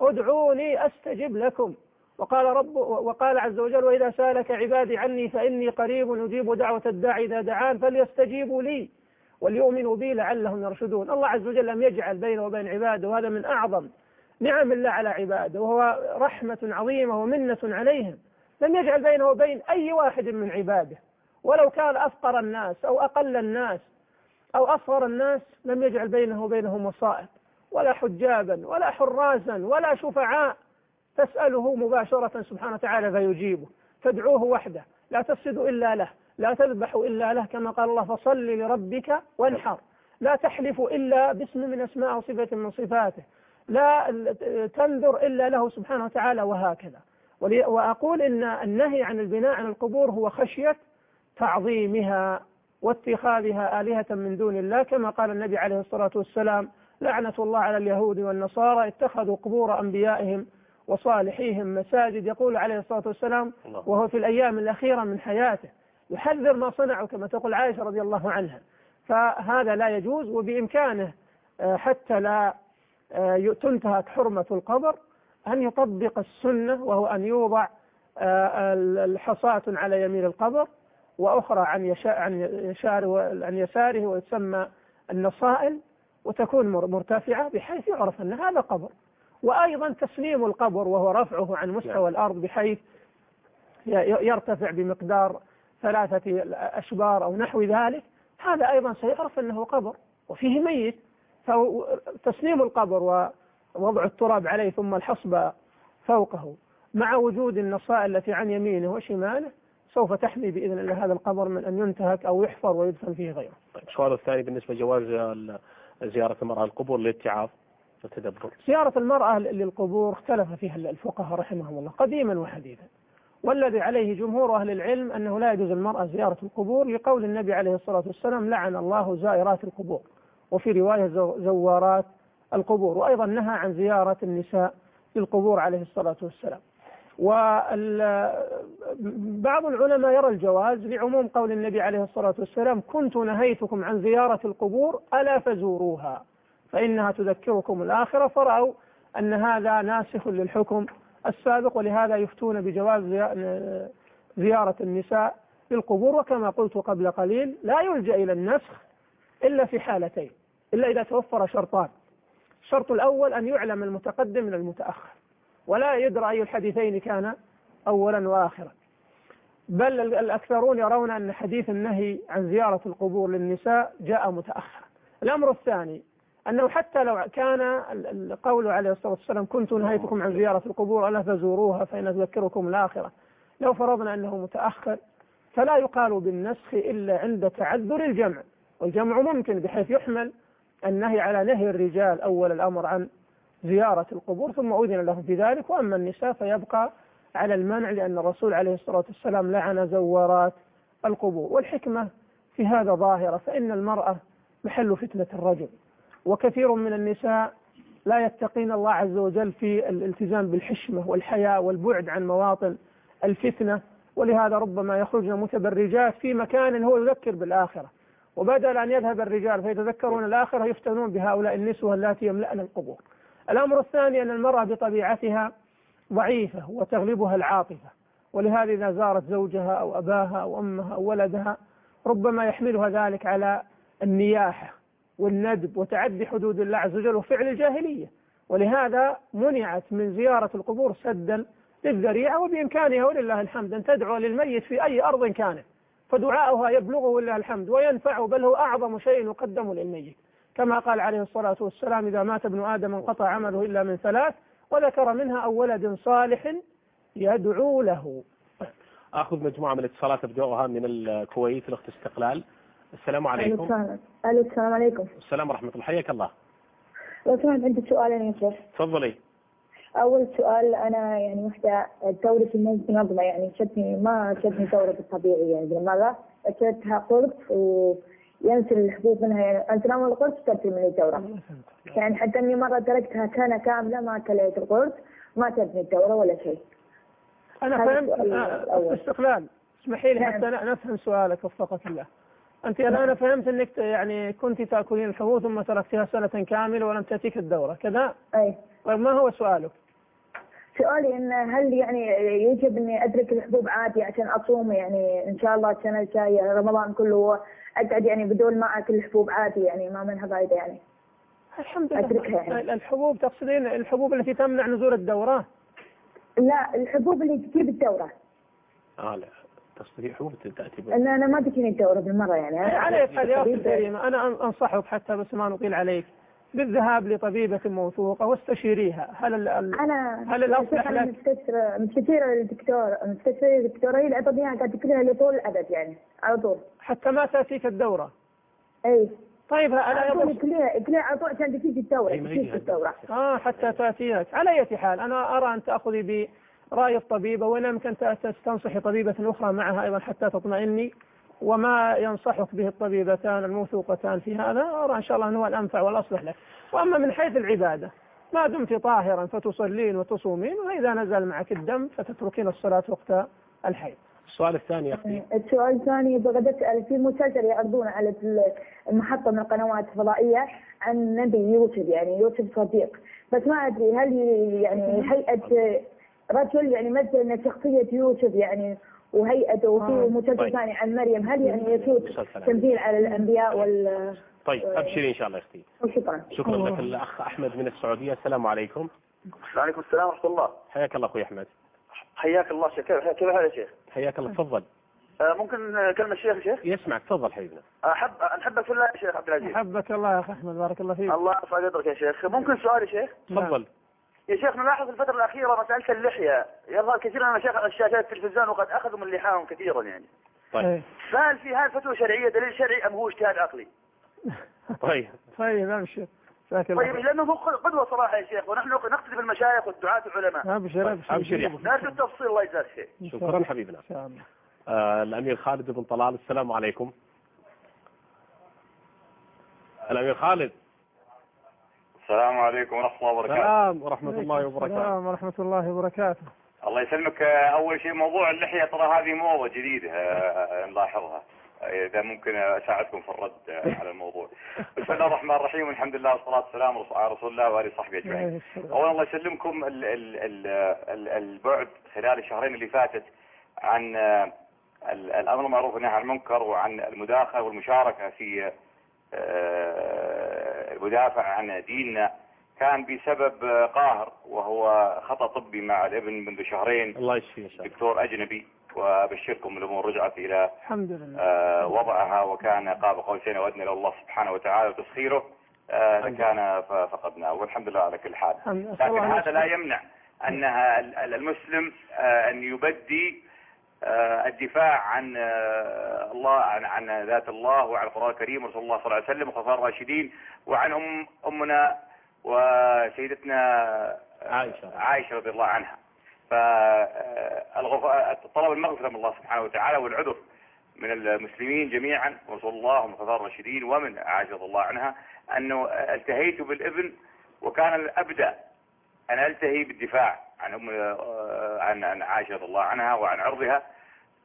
ادعوني أستجب لكم. وقال رب وقال عز وجل وإذا سألك عبادي عني فإني قريب أجيب دعوة الداعي إذا دعان فليستجيبوا لي وليؤمنوا بي لعلهم يرشدون. الله عز وجل لم يجعل بينه وبين عباده وهذا من أعظم نعم الله على عباده وهو رحمة عظيمة ومنة عليهم. لم يجعل بينه وبين أي واحد من عباده. ولو كان أفقر الناس أو أقل الناس أو أصغر الناس لم يجعل بينه وبينهم وسائط ولا حجابا ولا حراسا ولا شفعاء. تسأله مباشرة سبحانه وتعالى فيجيبه. تدعوه وحده. لا تفسد إلا له. لا تذبح إلا له كما قال الله فصل لربك وانحر. لا تحلف إلا باسم من أسماء وصفة من صفاته. لا تنذر إلا له سبحانه وتعالى وهكذا. وأقول إن النهي عن البناء عن القبور هو خشية تعظيمها. واتخاذها آلهة من دون الله كما قال النبي عليه الصلاة والسلام لعنة الله على اليهود والنصارى اتخذوا قبور أنبيائهم وصالحيهم مساجد. يقول عليه الصلاة والسلام وهو في الأيام الأخيرة من حياته. يحذر ما صنعوا كما تقول عائشة رضي الله عنها. فهذا لا يجوز وبإمكانه آه، حتى لا آه، تنتهك حرمة القبر أن يطبق السنة وهو أن يوضع آه، الحصاة على يمين القبر وأخرى عن عن يساره عن يساره ويسمى النصائل وتكون مرتفعة بحيث يعرف أن هذا قبر وأيضا تسليم القبر وهو رفعه عن مستوى نعم. الأرض بحيث يرتفع بمقدار ثلاثة أشبار أو نحو ذلك هذا أيضا سيعرف أنه قبر وفيه ميت فتسليم القبر ووضع التراب عليه ثم الحصبة فوقه مع وجود النصائل التي عن يمينه وشماله سوف تحمي بإذن الله هذا القبر من أن ينتهك أو يحفر ويدفن فيه غيره. طيب السؤال الثاني بالنسبة لجواز زيارة المرأة القبور للاتعاظ والتدبر زيارة المرأة للقبور اختلف فيها الفقهاء رحمهم الله قديما وحديثا. والذي عليه جمهور أهل العلم أنه لا يجوز المرأة زيارة القبور لقول النبي عليه الصلاة والسلام لعن الله زائرات القبور. وفي رواية زوارات القبور. وأيضا نهى عن زيارة النساء للقبور عليه الصلاة والسلام. وبعض العلماء يرى الجواز لعموم قول النبي عليه الصلاة والسلام كنت نهيتكم عن زيارة القبور ألا فزوروها فإنها تذكركم الآخرة فرأوا أن هذا ناسخ للحكم السابق ولهذا يفتون بجواز زيارة النساء للقبور وكما قلت قبل قليل لا يلجأ إلى النسخ إلا في حالتين إلا إذا توفر شرطان. الشرط الأول أن يعلم المتقدم من المتأخر. ولا يدرى أي الحديثين كان أولا وآخرا. بل الأكثرون يرون أن حديث النهي عن زيارة القبور للنساء جاء متأخرا. الأمر الثاني أنه حتى لو كان القول عليه الصلاة والسلام كنت نهيتكم عن زيارة القبور ألا فزوروها فإن تذكركم الآخرة. لو فرضنا أنه متأخر فلا يقال بالنسخ إلا عند تعذر الجمع. والجمع ممكن بحيث يحمل النهي على نهي الرجال أول الأمر عن زيارة القبور ثم أذن في ذلك وأما النساء فيبقى على المنع لأن الرسول عليه الصلاة والسلام لعن زوارات القبور. والحكمة في هذا ظاهرة فإن المرأة محل فتنة الرجل. وكثير من النساء لا يتقين الله عز وجل في الالتزام بالحشمة والحياء والبعد عن مواطن الفتنة. ولهذا ربما يخرجن متبرجات في مكان هو يذكر بالآخرة. وبدل أن يذهب الرجال فيتذكرون الآخرة يفتنون بهؤلاء النسوة اللاتي يملأن القبور. الأمر الثاني أن المرأة بطبيعتها ضعيفة وتغلبها العاطفة ولهذا إذا زارت زوجها أو أباها أو أمها أو ولدها ربما يحملها ذلك على النياحة والندب وتعدي حدود الله عز وجل وفعل الجاهلية. ولهذا منعت من زيارة القبور سدا للذريعة وبإمكانها ولله الحمد أن تدعو للميت في أي أرض كانت فدعاؤها يبلغه ولله الحمد وينفعه بل هو أعظم شيء يقدم للميت. كما قال عليه الصلاة والسلام إذا مات ابن آدم انقطع عمله إلا من ثلاث وذكر منها أو ولد صالح يدعو له. أخذ مجموعة من الاتصالات ابداها من الكويت الأخت استقلال. السلام عليكم. ألو السلام عليكم. السلام ورحمة الله. حياك الله. لو سمحت عندي سؤالين يا شيخ. تفضلي. أول سؤال أنا يعني وحدة دورة المنظمه يعني شدني ما شدني دورة الطبيعي يعني لماذا؟ شدتها قرص وينزل الحبوب منها. يعني انتناول القرص تنزل مني الدوره يعني حتى إني مرة تركتها سنه كاملة ما كليت القرص ما تبني الدوره ولا شيء. أنا فهمت. استقلال. اسمحي لي نعم. حتى نفهم سؤالك وفقك الله. أنت الآن فهمت أنك يعني كنت تأكلين الحبوب ثم تركتها سنة كاملة ولم تأتيك الدورة. كذا؟ أي. طيب ما هو سؤالك؟ سؤالي إن هل يعني يجب إني اترك الحبوب عادي عشان أصوم؟ يعني إن شاء الله السنة الجاية رمضان كله أقعد يعني بدون ما أكل الحبوب عادي يعني ما منها فائده يعني. الحمد لله أتركها يعني. الحبوب تقصدين الحبوب التي تمنع نزول الدورة؟ لا الحبوب اللي تجيب الدورة. آه لا تستطيع حبوب تأتي ان أنا ما تجيني الدورة بالمرة يعني أي حال يا أنا أن- أنصحك حتى بس ما نطيل عليك بالذهاب لطبيبة موثوقة واستشيريها. هل ال- أنا هل الأصلح أنا لك؟ مستشفى مستشيرة الدكتور مستشفى الدكتورة هي اللي اياها قالت لي لطول الأبد يعني على طول. حتى ما تأتيك الدورة. إي. طيب أنا على طول كلها كلها على طول عشان تجيك الدورة أي ما تجيك الدورة. آه حتى تأتيك. على أي حال أنا أرى أن تأخذي برأي الطبيبة وإن يمكن تستنصحي طبيبة أخرى معها أيضا حتى تطمئني. وما ينصحك به الطبيبتان الموثوقتان في هذا أرى إن شاء الله أنه هو الأنفع والأصلح لك. وأما من حيث العبادة ما دمت طاهرا فتصلين وتصومين وإذا نزل معك الدم فتتركين الصلاة وقت الحيض. السؤال الثاني يا أختي السؤال الثاني بغيت اسال في مسلسل يعرضونه على المحطة من القنوات الفضائية عن نبي يوسف يعني يوسف صديق. بس ما أدري هل يعني هيئة رجل يعني مثل شخصية يوسف يعني وهيئته وفي آه، مسلسل طيب. ثاني عن مريم. هل يعني عن تمثيل على الأنبياء وال طيب أبشري إن شاء الله يا أختي. وشكرا شكرا. لك. الأخ أحمد من السعودية. السلام عليكم. وعليكم السلام ورحمة الله. حياك الله أخوي أحمد. حياك الله شيخ. كيف حالك يا شيخ؟ حياك الله. تفضل. آه، ممكن كلمة الشيخ يا شيخ؟ يسمعك. تفضل حبيبنا. أحب نحبك في الله يا شيخ عبد العزيز. حبك الله يا أخي أحمد. بارك الله فيك. الله يرفع قدرك يا شيخ. ممكن سؤال يا شيخ؟ تفضل. يا شيخ نلاحظ في الفترة الأخيرة مسألة اللحية يظهر كثير من المشايخ على الشاشات التلفزيون وقد أخذوا من لحاهم كثيرا يعني. طيب. إيه. فهل في هذه فتوى شرعية دليل شرعي أم هو اجتهاد عقلي؟ <laughs> طيب. طيب أبشر جزاك الله طيب. لأنه هو قدوة صراحة يا شيخ ونحن نقتدي بالمشايخ والدعاة والعلماء أبشر أبشر أبشر يا أحمد. نرجو التفصيل الله يجزاك خير. شكرا. حبيبنا. آه الأمير خالد بن طلال السلام عليكم. الأمير خالد. السلام عليكم ورحمة الله وبركاته. السلام ورحمة الله وبركاته. السلام ورحمة الله وبركاته. الله يسلمك. آه، أول شيء موضوع اللحية ترى هذه موضة جديدة آه، نلاحظها آه، إذا ممكن أساعدكم في الرد آه، على الموضوع. <laughs> بسم الله الرحمن الرحيم والحمد لله والصلاة والسلام على رسول الله وآله وصحبه أجمعين. أولا الله يسلمكم ال- ال- ال- ال- البعد خلال الشهرين اللي فاتت عن آه، ال- الأمر المعروف والنهي عن المنكر وعن المداخلة والمشاركة في المدافع عن ديننا كان بسبب قاهر وهو خطأ طبي مع الابن منذ شهرين. الله يشفيه إن شاء الله. دكتور أجنبي وأبشركم الأمور رجعت إلى الحمد لله. آه، وضعها وكان قاب قوسين وأدنى إلى الله سبحانه وتعالى وتسخيره آه، لكان فقدناه والحمد لله على كل حال. الحمد لله. لكن هذا لا يمنع أنها ال- ال- المسلم آه، أن يبدي الدفاع عن آه، الله عن عن ذات الله وعن القرآن الكريم ورسول الله صلى الله عليه وسلم والخلفاء الراشدين وعن أم أمنا وسيدتنا عائشة. عائشة رضي الله عنها فطلب المغفرة من الله سبحانه وتعالى والعذر من المسلمين جميعا ورسول الله ومن الخلفاء الراشدين ومن عائشة رضي الله عنها أنه التهيت بالابن وكان الأبدأ أن ألتهي بالدفاع عن أم آه، عن عن عائشة رضي الله عنها وعن عرضها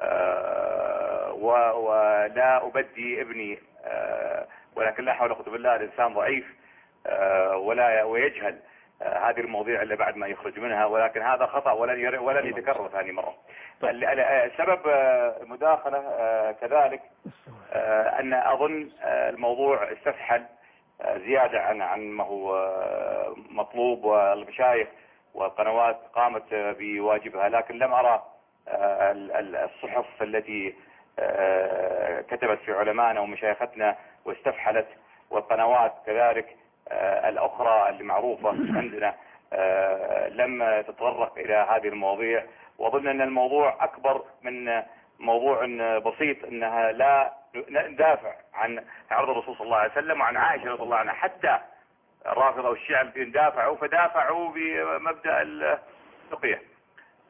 آه، ولا أبدي ابني آه، ولكن لا حول ولا قوة بالله الإنسان ضعيف ولا ويجهل هذه المواضيع إلا بعد ما يخرج منها ولكن هذا خطأ ولن ولن يتكرر ثاني مرة. ال- سبب المداخلة كذلك أن أظن الموضوع استفحل زيادة عن عن ما هو مطلوب والمشايخ والقنوات قامت بواجبها لكن لم أرى آه، ال- ال- الصحف التي آه، كتبت في علمائنا ومشايختنا واستفحلت والقنوات كذلك آه، الأخرى المعروفة <coughs> عندنا لم تتطرق إلى هذه المواضيع. وأظن أن الموضوع أكبر من موضوع بسيط أنها لا ندافع عن عرض الرسول صلى الله عليه وسلم وعن عائشة رضي الله عنها حتى الرافضة والشيعة دافعوا فدافعوا بمبدأ التقية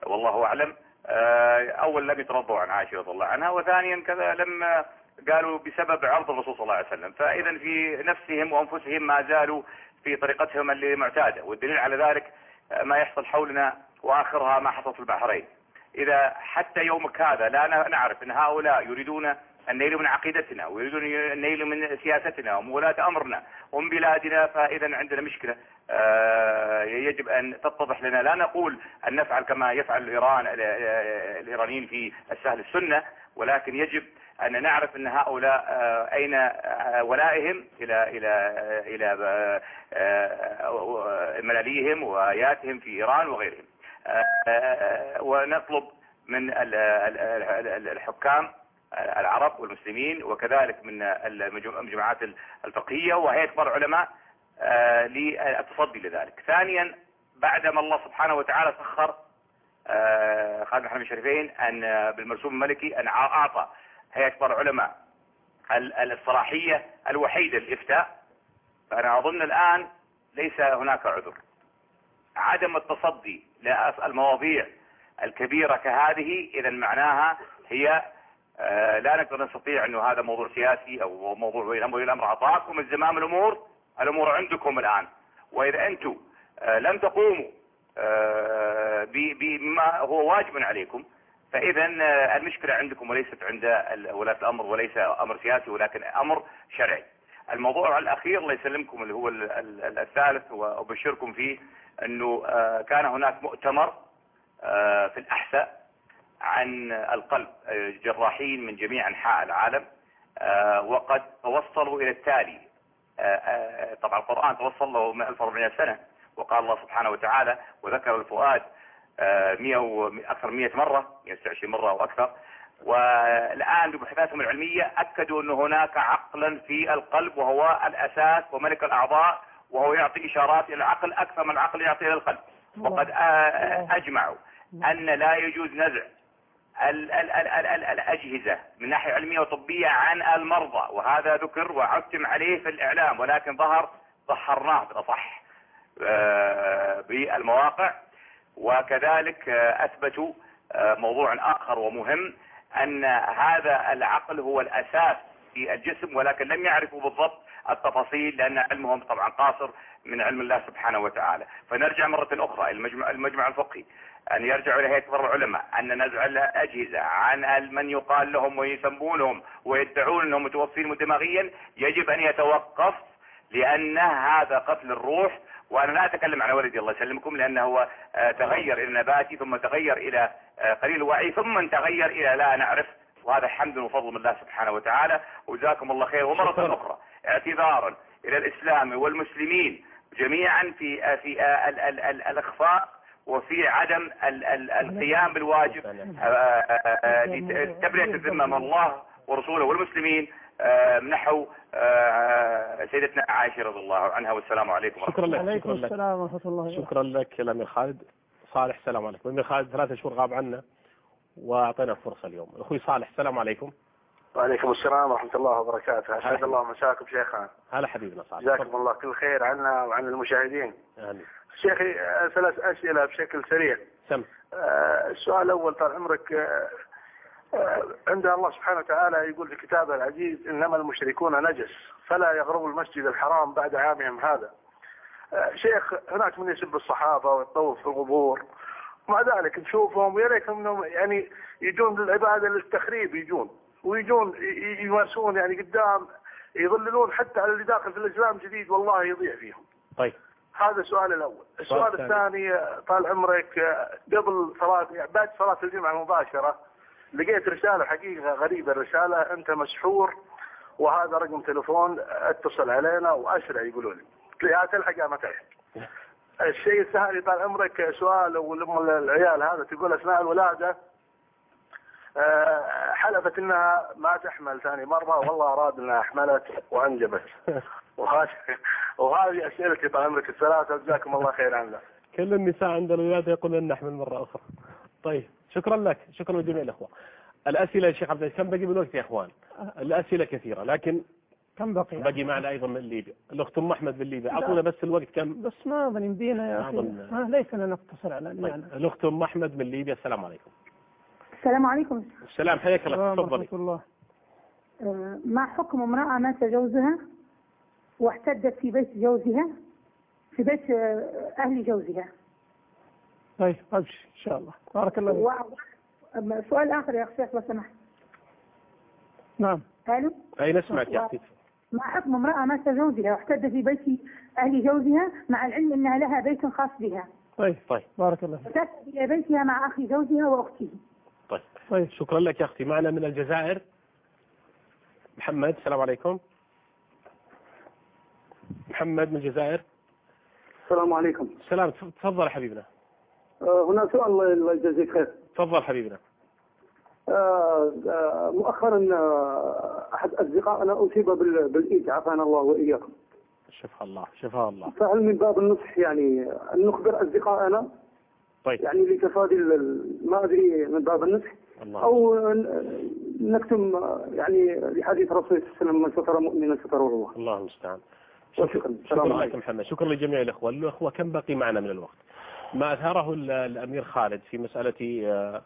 والله أعلم. آه، أول لم يترضوا عن عائشة رضي الله عنها وثانيا كذا لم قالوا بسبب عرض الرسول صلى الله عليه وسلم. فإذا في نفسهم وأنفسهم ما زالوا في طريقتهم المعتادة والدليل على ذلك ما يحصل حولنا وآخرها ما حصل في البحرين. إذا حتى يومك هذا لا نعرف أن هؤلاء يريدون النيل من عقيدتنا ويريدون النيل من سياستنا ومن ولاة أمرنا. ومن بلادنا فإذا عندنا مشكلة. آه، يجب أن تتضح لنا. لا نقول أن نفعل كما يفعل الإيران ال- الإيرانيين في السهل السنة ولكن يجب أن نعرف أن هؤلاء آه، أين آه، ولائهم إلى إلى إلى آه، آه، ملاليهم وآياتهم في إيران وغيرهم. آه، آه، ونطلب من ال- ال- ال- ال- الحكام العرب والمسلمين وكذلك من الجماعات الفقهية وهيئة كبار العلماء آه، للتصدي لذلك. ثانيا بعدما الله سبحانه وتعالى سخر آه، خادم الحرمين الشريفين آه، بالمرسوم الملكي أن أعطى هيئه كبار العلماء ال- ال- الصلاحيه الوحيدة للإفتاء. فأنا أظن الآن ليس هناك عذر. عدم التصدي للمواضيع الكبيرة كهذه اذا معناها هي لا نقدر نستطيع إنه هذا موضوع سياسي أو موضوع ولي الامر ولي الامر اعطاكم الزمام الأمور الأمور عندكم الآن. وإذا أنتم آه، لم تقوموا آه، بما هو واجب عليكم فاذا آه، المشكلة عندكم وليست عند ولاة الأمر وليس أمر سياسي ولكن أمر شرعي. الموضوع الأخير الله يسلمكم اللي هو ال- ال- الثالث وأبشركم فيه إنه آه، كان هناك مؤتمر آه، في الأحساء. عن القلب جراحين من جميع أنحاء العالم آه، وقد توصلوا إلى التالي. آه، آه، طبعا القرآن توصل له من 1400 سنة وقال الله سبحانه وتعالى وذكر الفؤاد آه، 100 و- أكثر من 100 مرة 126 مرة أو أكثر. والآن ببحوثاتهم العلمية أكدوا أن هناك عقلا في القلب وهو الأساس وملك الأعضاء وهو يعطي إشارات إلى العقل أكثر من العقل يعطي إلى القلب. وقد أجمعوا أن لا يجوز نزع ال ال ال ال ال الأجهزة من ناحية علمية وطبية عن المرضى وهذا ذكر وعتم عليه في الإعلام ولكن ظهر ظهرناه بالأصح آه، بالمواقع. وكذلك آه، أثبتوا آه، موضوع آخر ومهم أن هذا العقل هو الأساس في الجسم ولكن لم يعرفوا بالضبط التفاصيل لأن علمهم طبعا قاصر من علم الله سبحانه وتعالى. فنرجع مرة أخرى المجمع, المجمع الفقهي. أن يرجعوا هيئة كبار العلماء أن نزع الأجهزة عن من يقال لهم ويسمونهم ويدعون أنهم متوفين دماغيا يجب أن يتوقف لأن هذا قتل الروح. وأنا لا أتكلم عن ولدي الله يسلمكم لأنه هو آه، تغير إلى نباتي ثم تغير إلى آه، قليل وعي ثم تغير إلى لا نعرف. وهذا حمد وفضل من الله سبحانه وتعالى. وجزاكم الله خير. ومرة أخرى اعتذارا إلى الإسلام والمسلمين جميعا في آه، في ال- ال- ال- الإخفاء. وفي عدم ال- ال- القيام بالواجب. آه، آه، آه، لتبرئة الذمة من الله ورسوله والمسلمين. آه، نحو آه، سيدتنا عائشة رضي الله عنها والسلام عليكم ورحمة شكرا لك عليكم شكرا لك. السلام ورحمة الله وبركاته. شكرا لك الأمير خالد. صالح السلام عليكم. الأمير خالد ثلاثة شهور غاب عنا وأعطينا فرصة اليوم. أخوي صالح السلام عليكم. وعليكم السلام ورحمة الله وبركاته. أسعد. الله مساكم شيخنا هلا حبيبنا صالح جزاكم الله كل خير عنا وعن المشاهدين. آمين. شيخي ثلاث أسئلة بشكل سريع. سم. آه، السؤال الأول طال عمرك آه، آه، عند الله سبحانه وتعالى يقول في كتابه العزيز إنما المشركون نجس فلا يغربوا المسجد الحرام بعد عامهم هذا. آه، شيخ هناك من يسب الصحابة ويطوف في القبور ومع ذلك نشوفهم ويا ريتهم إنهم يعني يجون للعبادة للتخريب يجون. ويجون يمارسون يعني قدام يظللون حتى على اللي داخل في الإسلام جديد والله يضيع فيهم. طيب. هذا السؤال الأول، السؤال الثاني. طال عمرك آه، قبل صلاة يعني بعد صلاة الجمعة مباشره لقيت رسالة حقيقة غريبة. الرسالة أنت مسحور وهذا رقم تليفون اتصل علينا وأسرع يقولوا لي. يا تلحق يا ما تلحق <laughs> الشيء الثاني طال عمرك سؤال ولم العيال هذا تقول أثناء الولادة آه، حلفت إنها ما تحمل ثاني مرة. والله أراد إنها حملت وأنجبت. <laughs> وهذه وهذه اسئلتي طال عمرك الثلاثة. جزاكم الله خير عنها كل النساء عند الولاده يقولن نحمل مرة أخرى. طيب شكرا لك. شكرا لجميع الإخوة. الأسئلة يا شيخ عبد العزيز كم بقي من الوقت يا إخوان؟ الأسئلة كثيرة لكن كم بقي؟ بقي معنا أيضا من ليبيا. الأخت أم أحمد من ليبيا. أعطونا بس الوقت كم؟ بس ما أظن يمدينا يا أظن. ما ليس لنا نقتصر على طيب المعنى الأخت أم أحمد من ليبيا السلام عليكم. السلام عليكم. السلام حياك الله تفضلي. الله. آه، ما حكم امرأة مات زوجها واحتدت في بيت زوجها في بيت آه، أهل زوجها طيب إن شاء الله. بارك الله فيك. سؤال آخر يا أخي شيخ لو سمحت. نعم. قالوا أي نسمعك يا أختي ما حكم امرأة مات زوجها واحتدت في بيت أهل زوجها مع العلم أنها لها بيت خاص بها؟ طيب طيب. بارك الله فيك. إلى بيتها مع أخي زوجها وأخته. طيب شكرا لك يا أختي. معنا من الجزائر. محمد السلام عليكم. محمد من الجزائر. السلام عليكم. السلام تفضل حبيبنا. آه، هنا سؤال الله يجزيك خير تفضل حبيبنا. آه، آه، مؤخرا أحد أصدقائنا أصيب بال- بالايدز عافانا الله وإياكم. شفاء الله شفاء الله. فهل من باب النصح يعني أن نخبر أصدقائنا؟ طيب. يعني لتفادي ما أدري من باب النصح. الله. ن- نكتم آه، يعني لحديث رسول الله صلى الله عليه وسلم من ستر مؤمنا ستره الله الله المستعان. شكرا شكرا لك محمد. شكرا لجميع الأخوة. الأخوة كم بقي معنا من الوقت؟ ما أثاره ال- الأمير خالد في مسألة آه،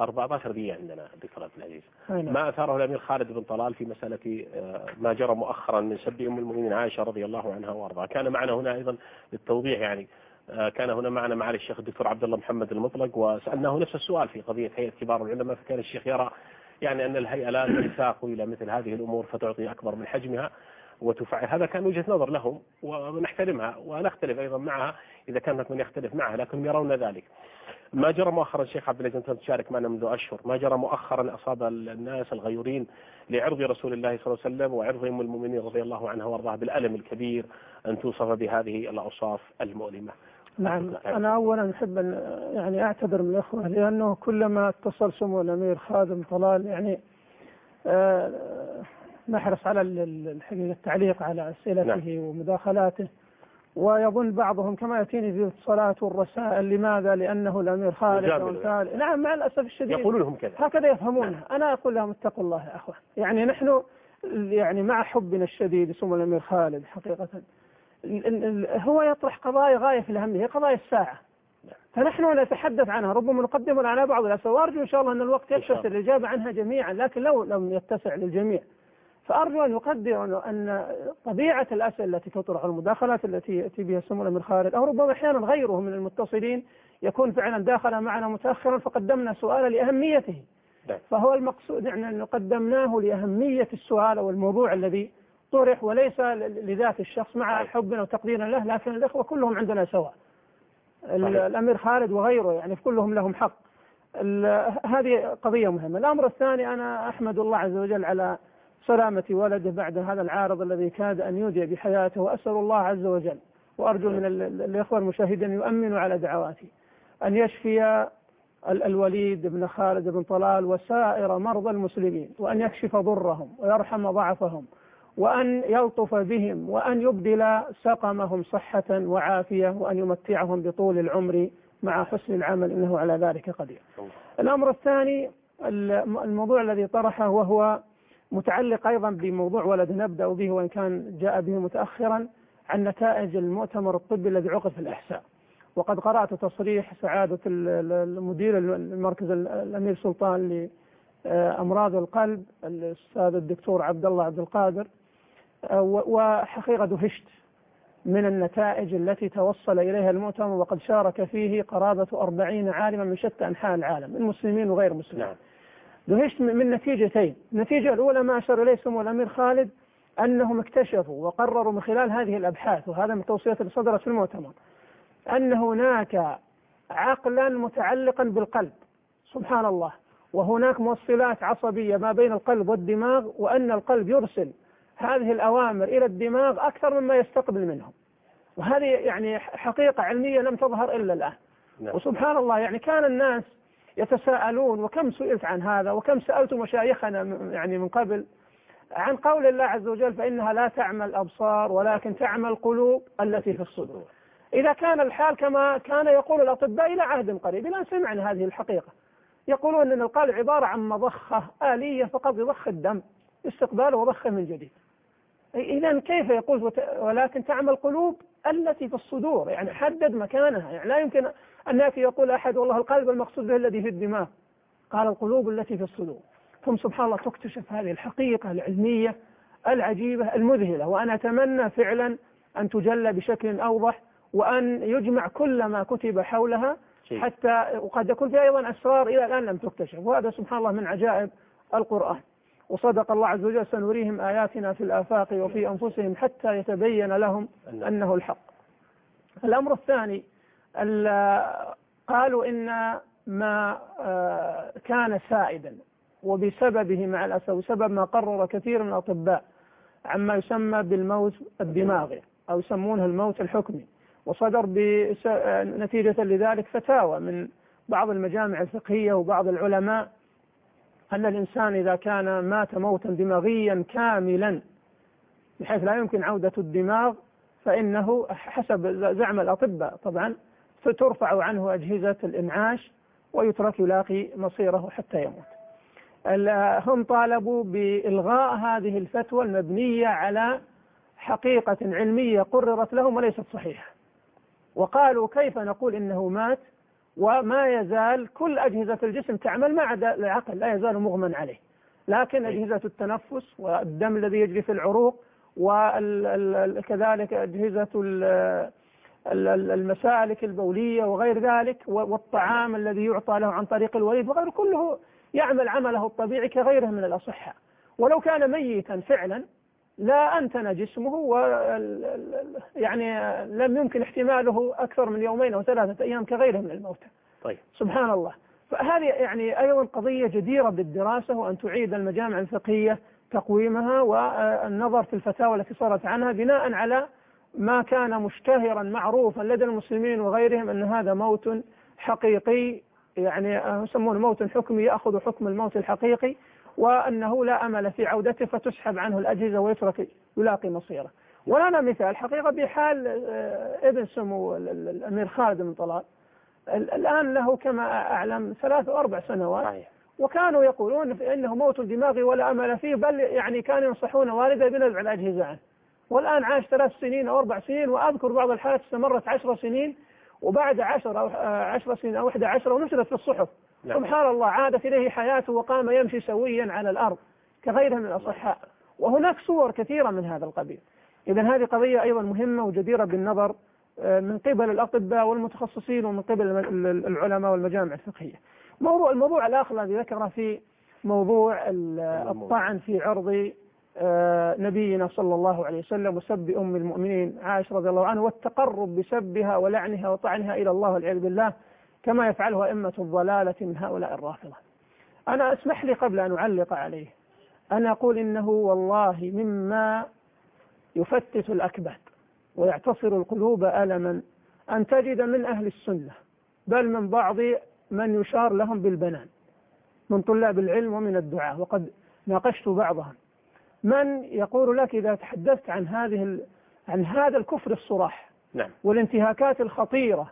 14 دقيقة عندنا دكتور عبد العزيز. نعم. ما أثاره الأمير خالد بن طلال في مسألة آه، ما جرى مؤخرا من سب أم المؤمنين عائشة رضي الله عنها وأرضاها؟ كان معنا هنا أيضا للتوضيح يعني. آه، كان هنا معنا معالي الشيخ الدكتور عبد الله محمد المطلق وسألناه نفس السؤال في قضية هيئة كبار العلماء فكان الشيخ يرى يعني أن الهيئة لا تساق إلى مثل هذه الأمور فتعطي أكبر من حجمها وتفعل هذا كان وجهة نظر لهم ونحترمها ونختلف أيضا معها إذا كان هناك من يختلف معها لكنهم يرون ذلك. ما جرى مؤخرا الشيخ عبد العزيز أنت تشارك معنا منذ أشهر ما جرى مؤخرا أصاب الناس الغيورين لعرض رسول الله صلى الله عليه وسلم وعرض أم المؤمنين رضي الله عنها وأرضاها بالألم الكبير أن توصف بهذه الأوصاف المؤلمة. نعم. أنا أولا أحب أن يعني أعتذر من الأخوة لأنه كلما اتصل سمو الأمير خادم طلال يعني آه، نحرص على ال- ال- الحقيقة التعليق على أسئلته ومداخلاته. ويظن بعضهم كما يأتيني في الاتصالات والرسائل لماذا؟ لأنه الأمير خالد. وأمثاله نعم مع الأسف الشديد. يقولون هم كذا. هكذا يفهمونه أنا أقول لهم اتقوا الله يا أخوة. يعني نحن يعني مع حبنا الشديد لسمو الأمير خالد حقيقة. هو يطرح قضايا غاية في الأهمية هي قضايا الساعة. فنحن نتحدث عنها ربما نقدم على بعض الأسئلة وأرجو إن شاء الله أن الوقت يتسع للإجابة عنها جميعا لكن لو لم يتسع للجميع. فأرجو أن يقدر أن طبيعة الأسئلة التي تطرح المداخلات التي يأتي بها سمو الأمير خالد أو ربما أحيانا غيره من المتصلين يكون فعلا داخل معنا متأخرا فقدمنا سؤالا لأهميته. نعم. فهو المقصود يعني أن قدمناه لأهمية السؤال أو الموضوع الذي طرح وليس لذات الشخص مع حبنا وتقديرنا له لكن الإخوة كلهم عندنا سواء. الأمير خالد وغيره يعني كلهم لهم حق. هذه قضية مهمة. الأمر الثاني أنا أحمد الله عز وجل على سلامة ولده بعد هذا العارض الذي كاد أن يودي بحياته وأسأل الله عز وجل وأرجو من ال- ال- الإخوة المشاهدين يؤمنوا على دعواتي. أن يشفي ال- الوليد بن خالد بن طلال وسائر مرضى المسلمين وأن يكشف ضرهم ويرحم ضعفهم وأن يلطف بهم وأن يبدل سقمهم صحة وعافية وأن يمتعهم بطول العمر مع حسن العمل إنه على ذلك قدير. الأمر الثاني الم- الموضوع الذي طرحه وهو متعلق أيضا بموضوع ولد نبدأ به وإن كان جاء به متأخرا عن نتائج المؤتمر الطبي الذي عقد في الإحساء. وقد قرأت تصريح سعادة ال- ال- المدير المركز ال- الأمير سلطان لأمراض القلب الأستاذ الدكتور عبد الله عبد القادر وحقيقة دهشت من النتائج التي توصل إليها المؤتمر وقد شارك فيه قرابة أربعين عالما من شتى أنحاء العالم المسلمين وغير المسلمين نعم. دهشت من من نتيجتين. النتيجة الأولى ما أشار إليه سمو الأمير خالد أنهم اكتشفوا وقرروا من خلال هذه الأبحاث وهذا من التوصيات اللي صدرت في المؤتمر أن هناك عقلا متعلقا بالقلب سبحان الله. وهناك موصلات عصبية ما بين القلب والدماغ وأن القلب يرسل هذه الأوامر إلى الدماغ أكثر مما يستقبل منهم. وهذه يعني حقيقة علمية لم تظهر إلا الآن. نعم. وسبحان الله يعني كان الناس يتساءلون وكم سئلت عن هذا وكم سألت مشايخنا يعني من قبل عن قول الله عز وجل فإنها لا تعمى الأبصار ولكن تعمى القلوب التي في الصدور. إذا كان الحال كما كان يقول الأطباء إلى عهد قريب أن سمعنا هذه الحقيقة. يقولون أن القلب عبارة عن مضخة آلية فقط يضخ الدم استقباله وضخه من جديد. إذا كيف يقول ولكن تعمى القلوب التي في الصدور يعني حدد مكانها يعني لا يمكن أن يأتي يقول أحد والله القلب المقصود به الذي في الدماغ. قال القلوب التي في الصدور. ثم سبحان الله تكتشف هذه الحقيقة العلمية العجيبة المذهلة وأنا أتمنى فعلا أن تجلى بشكل أوضح وأن يجمع كل ما كتب حولها. حتى وقد يكون في أيضا أسرار إلى الآن لم تكتشف وهذا سبحان الله من عجائب القرآن. وصدق الله عز وجل سنريهم آياتنا في الآفاق وفي أنفسهم حتى يتبين لهم أنه الحق. الأمر الثاني ال- قالوا إن ما آه، كان سائدا وبسببه مع الأسف وسبب ما قرر كثير من الأطباء عما يسمى بالموت الدماغي أو يسمونه الموت الحكمي. وصدر آه، نتيجة لذلك فتاوى من بعض المجامع الفقهية وبعض العلماء أن الإنسان إذا كان مات موتا دماغيا كاملا بحيث لا يمكن عودة الدماغ فإنه حسب زعم الأطباء. طبعا فترفع عنه أجهزة الإنعاش ويترك يلاقي مصيره حتى يموت. هم طالبوا بإلغاء هذه الفتوى المبنية على حقيقة علمية قررت لهم وليست صحيحة. وقالوا كيف نقول إنه مات؟ وما يزال كل أجهزة الجسم تعمل ما عدا العقل لا يزال مغمى عليه. لكن أجهزة التنفس والدم الذي يجري في العروق وكذلك أجهزة المسالك البولية وغير ذلك والطعام الذي يعطى له عن طريق الوريد وغيره كله يعمل عمله الطبيعي كغيره من الأصحاء. ولو كان ميتا فعلا لا أنتن جسمه و يعني لم يمكن احتماله أكثر من يومين أو ثلاثة أيام كغيره من الموتى طيب. سبحان الله. فهذه يعني أيضا قضية جديرة بالدراسة وأن تعيد المجامع الفقهية تقويمها والنظر في الفتاوى التي صارت عنها بناء على ما كان مشتهرا معروفا لدى المسلمين وغيرهم أن هذا موت حقيقي يعني يسمونه موت حكمي يأخذ حكم الموت الحقيقي. وأنه لا أمل في عودته فتسحب عنه الأجهزة ويترك يلاقي مصيره. ولنا مثال حقيقة بحال آه، ابن سمو الأمير خالد بن طلال. الآن له كما أعلم ثلاث أو أربع سنوات. وكانوا يقولون إنه موت دماغي ولا أمل فيه بل يعني كانوا ينصحون والده بنزع الأجهزة عنه. والآن عاش ثلاث سنين أو أربع سنين وأذكر بعض الحالات استمرت عشر سنين وبعد عشر أو آه، عشر سنين أو إحدى عشر ونشرت في الصحف. نعم. سبحان الله عادت إليه حياته وقام يمشي سويا على الأرض كغيره من الأصحاء. وهناك صور كثيرة من هذا القبيل. إذا هذه قضية أيضا مهمة وجديرة بالنظر آه، من قبل الأطباء والمتخصصين ومن قبل العلماء والمجامع الفقهية. موضوع الموضوع الآخر الذي ذكره في موضوع الطعن في عرض آه، نبينا صلى الله عليه وسلم وسب أم المؤمنين عائشة رضي الله عنها والتقرب بسبها ولعنها وطعنها إلى الله والعياذ بالله. كما يفعله أئمة الضلالة من هؤلاء الرافضة. أنا أسمح لي قبل أن أعلق عليه. أن أقول إنه والله مما يفتت الأكباد ويعتصر القلوب ألما أن تجد من أهل السنة بل من بعض من يشار لهم بالبنان من طلاب العلم ومن الدعاة. وقد ناقشت بعضهم. من يقول لك إذا تحدثت عن هذه عن هذا الكفر الصراح نعم. والانتهاكات الخطيرة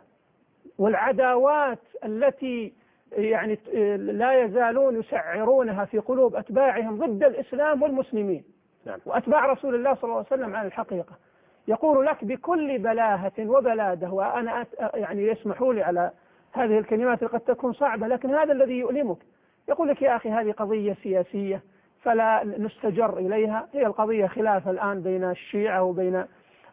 والعداوات التي يعني لا يزالون يسعرونها في قلوب أتباعهم ضد الإسلام والمسلمين. نعم. وأتباع رسول الله صلى الله عليه وسلم على الحقيقة. يقول لك بكل بلاهة وبلادة وأنا يعني يسمحوا لي على هذه الكلمات قد تكون صعبة لكن هذا الذي يؤلمك. يقول لك يا أخي هذه قضية سياسية فلا نستجر إليها. هي القضية خلاف الآن بين الشيعة وبين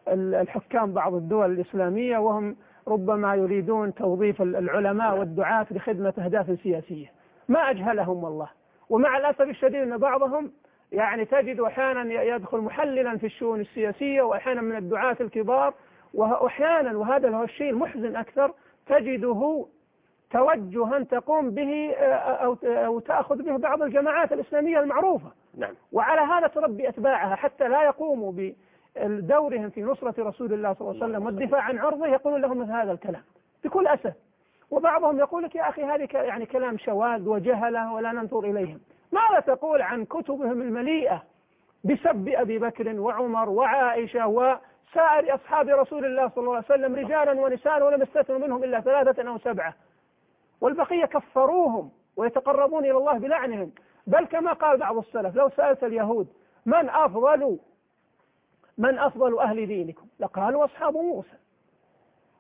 الحكام بعض الدول الإسلامية وهم ربما يريدون توظيف العلماء والدعاة لخدمة أهداف سياسية ما أجهلهم والله. ومع الأسف الشديد أن بعضهم يعني تجد أحيانا يدخل محللا في الشؤون السياسية وأحيانا من الدعاة الكبار وأحيانا وهذا هو الشيء المحزن أكثر تجده توجها تقوم به أو أو تأخذ به بعض الجماعات الإسلامية المعروفة. نعم. وعلى هذا تربي أتباعها حتى لا يقوموا دورهم في نصرة رسول الله صلى الله عليه وسلم والدفاع عن عرضه يقولون لهم مثل هذا الكلام بكل أسف. وبعضهم يقول لك يا أخي هذه يعني كلام شواذ وجهلة ولا ننظر إليهم. ماذا تقول عن كتبهم المليئة بسب أبي بكر وعمر وعائشة وسائر أصحاب رسول الله صلى الله عليه وسلم رجالا ونساء ولم يستثنوا منهم إلا ثلاثة أو سبعة. والبقية كفروهم ويتقربون إلى الله بلعنهم. بل كما قال بعض السلف لو سألت اليهود من أفضل من أفضل أهل دينكم؟ لقالوا أصحاب موسى.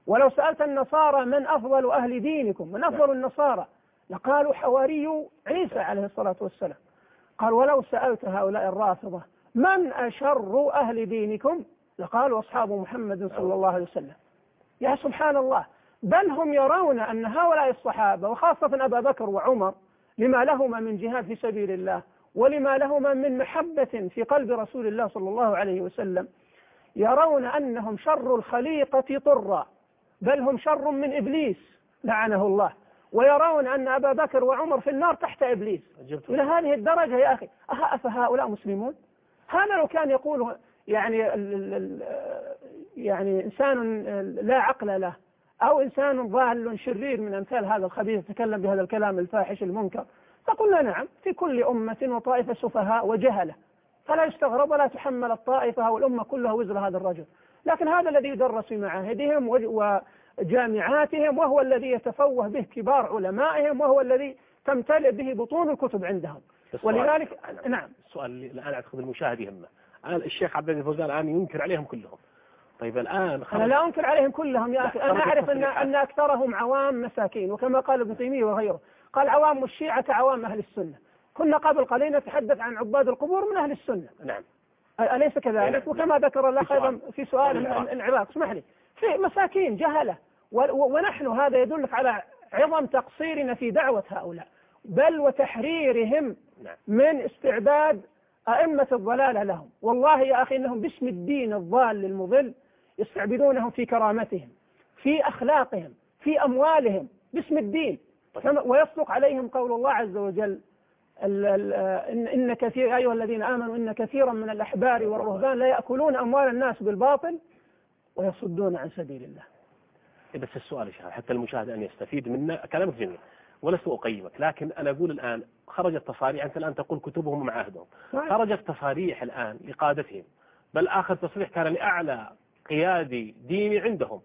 ولو سألت النصارى من أفضل أهل دينكم من أفضل النصارى لقالوا حواري عيسى عليه الصلاة والسلام. قال ولو سألت هؤلاء الرافضة من أشر أهل دينكم؟ لقالوا أصحاب محمد صلى الله عليه وسلم. يا سبحان الله بل هم يرون أن هؤلاء الصحابة وخاصة أبا بكر وعمر لما لهما من جهاد في سبيل الله ولما لهما من محبة في قلب رسول الله صلى الله عليه وسلم يرون أنهم شر الخليقة طرا بل هم شر من إبليس لعنه الله. ويرون أن أبا بكر وعمر في النار تحت إبليس. إلى هذه الدرجة يا أخي. أفهؤلاء مسلمون؟ هذا لو كان يقول يعني يعني إنسان لا عقل له أو إنسان ضال شرير من أمثال هذا الخبيث يتكلم بهذا الكلام الفاحش المنكر. فقلنا نعم في كل أمة وطائفة سفهاء وجهلة. فلا يستغرب ولا تحمل الطائفة والأمة كلها وزر هذا الرجل. لكن هذا الذي يدرس في معاهدهم وجامعاتهم وهو الذي يتفوه به كبار علمائهم وهو الذي تمتلئ به بطون الكتب عندهم. ولذلك نعم. السؤال الآن أعتقد المشاهد يهمه. الشيخ عبد العزيز فوزان الآن ينكر عليهم كلهم. طيب الآن أنا لا أنكر عليهم كلهم يا أخي. أنا أعرف أن أن أكثرهم عوام مساكين وكما قال ابن تيمية وغيره. قال عوام الشيعة كعوام أهل السنة. كنا قبل قليل نتحدث عن عباد القبور من أهل السنة. نعم. أليس كذلك؟ وكما ذكر الأخ أيضا في سؤال العراق. اسمح لي. في مساكين جهلة. ونحن هذا يدلك على عظم تقصيرنا في دعوة هؤلاء. بل وتحريرهم نعم. من استعباد أئمة الضلالة لهم. والله يا أخي إنهم باسم الدين الضال المضل يستعبدونهم في كرامتهم في أخلاقهم في أموالهم. باسم الدين. ويصدق عليهم قول الله عز وجل إن, كثير أيها الذين آمنوا إن كثيرا من الأحبار والرهبان لا يأكلون أموال الناس بالباطل ويصدون عن سبيل الله. إيه بس السؤال يا حتى المشاهد أن يستفيد منا كلامك جميل. ولست أقيمك لكن أنا أقول الآن خرجت تصاريح أنت الآن تقول كتبهم ومعاهدهم خرجت تصاريح الآن لقادتهم. بل آخر تصريح كان لأعلى قيادي ديني عندهم.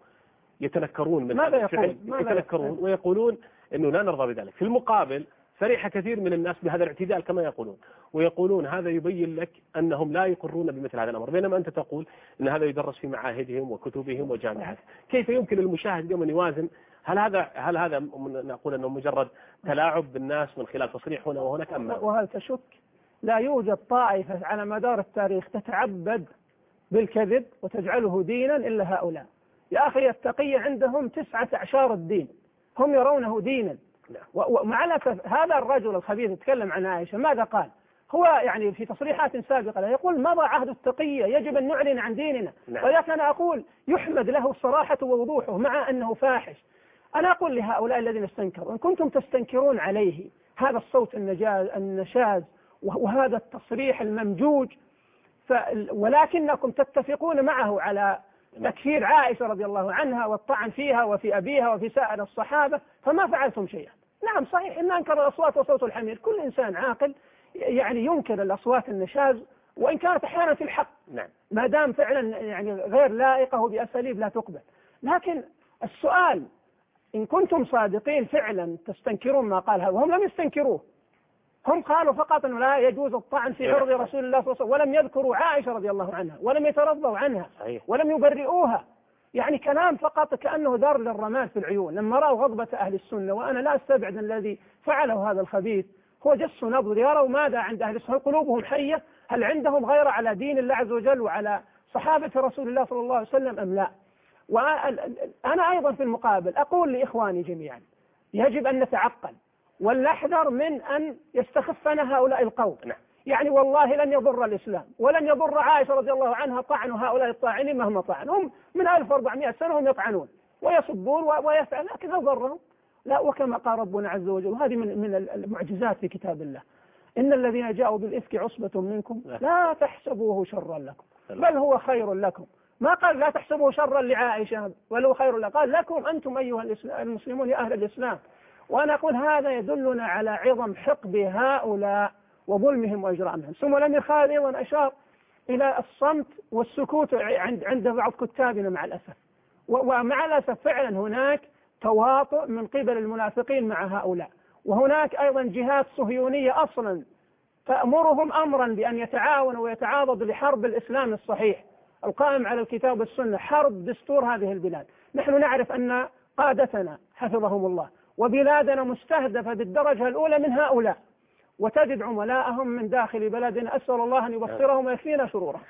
يتنكرون من ماذا يقول؟ يتنكرون ويقولون أنه لا نرضى بذلك. في المقابل فرح كثير من الناس بهذا الاعتدال كما يقولون. ويقولون هذا يبين لك أنهم لا يقرون بمثل هذا الأمر. بينما أنت تقول أن هذا يدرس في معاهدهم وكتبهم وجامعاتهم كيف يمكن للمشاهد اليوم أن يوازن؟ هل هذا هل هذا نقول أنه مجرد تلاعب بالناس من خلال تصريح هنا وهناك أم وهل تشك؟ لا يوجد طائفة على مدار التاريخ تتعبد بالكذب وتجعله دينا إلا هؤلاء. يا أخي التقية عندهم تسعة أعشار الدين. هم يرونه دينا. ومع الأسف هذا الرجل الخبيث يتكلم عن عائشة ماذا قال؟ هو يعني في تصريحات سابقة يقول مضى عهد التقية يجب أن نعلن عن ديننا. نعم. ولكن أنا أقول يحمد له الصراحة ووضوحه مع أنه فاحش. أنا أقول لهؤلاء الذين استنكروا إن كنتم تستنكرون عليه هذا الصوت النجاز النشاز وهذا التصريح الممجوج ف ولكنكم تتفقون معه على تكفير عائشة رضي الله عنها والطعن فيها وفي أبيها وفي سائر الصحابة فما فعلتم شيئا. نعم صحيح إن أنكر الأصوات وصوت الحمير. كل إنسان عاقل يعني ينكر الأصوات النشاز وإن كانت أحيانا في الحق. نعم. ما دام فعلا يعني غير لائقة بأساليب لا تقبل. لكن السؤال إن كنتم صادقين فعلا تستنكرون ما قال هذا وهم لم يستنكروه هم قالوا فقط أنه لا يجوز الطعن في عرض رسول الله صلى الله عليه وسلم. ولم يذكروا عائشة رضي الله عنها ولم يترضوا عنها. ولم يبرئوها. يعني كلام فقط كأنه دار للرماد في العيون. لما رأوا غضبة أهل السنة وأنا لا أستبعد الذي فعله هذا الخبيث. هو جس نبض. يروا ماذا عند أهل السنة؟ قلوبهم حية؟ هل عندهم غير على دين الله عز وجل وعلى صحابة رسول الله صلى الله عليه وسلم أم لا؟ وأنا أيضا في المقابل أقول لإخواني جميعا يجب أن نتعقل. ولنحذر من أن يستخفنا هؤلاء القوم. نعم. يعني والله لن يضر الإسلام ولن يضر عائشة رضي الله عنها طعن هؤلاء الطاعنين مهما طعن. هم من 1400 سنة هم يطعنون ويصبون ويفعل لكن هل ضرهم. لا وكما قال ربنا عز وجل وهذه من من المعجزات في كتاب الله إن الذين جاءوا بالإفك عصبة منكم لا تحسبوه شرا لكم بل هو خير لكم. ما قال لا تحسبوه شرا لعائشة بل هو خير لكم. قال لكم أنتم أيها المسلمون يا أهل الإسلام وأنا أقول هذا يدلنا على عظم حقد هؤلاء وظلمهم وإجرامهم. ثم لم خالد أيضا أشار إلى الصمت والسكوت عند عند بعض كتابنا مع الأسف. ومع الأسف فعلا هناك تواطؤ من قبل المنافقين مع هؤلاء. وهناك أيضا جهات صهيونية أصلا تأمرهم أمرا بأن يتعاونوا ويتعاضدوا لحرب الإسلام الصحيح. القائم على الكتاب والسنة حرب دستور هذه البلاد. نحن نعرف أن قادتنا حفظهم الله وبلادنا مستهدفة بالدرجة الأولى من هؤلاء. وتجد عملاءهم من داخل بلدنا أسأل الله أن يبصرهم ويكفينا شرورهم.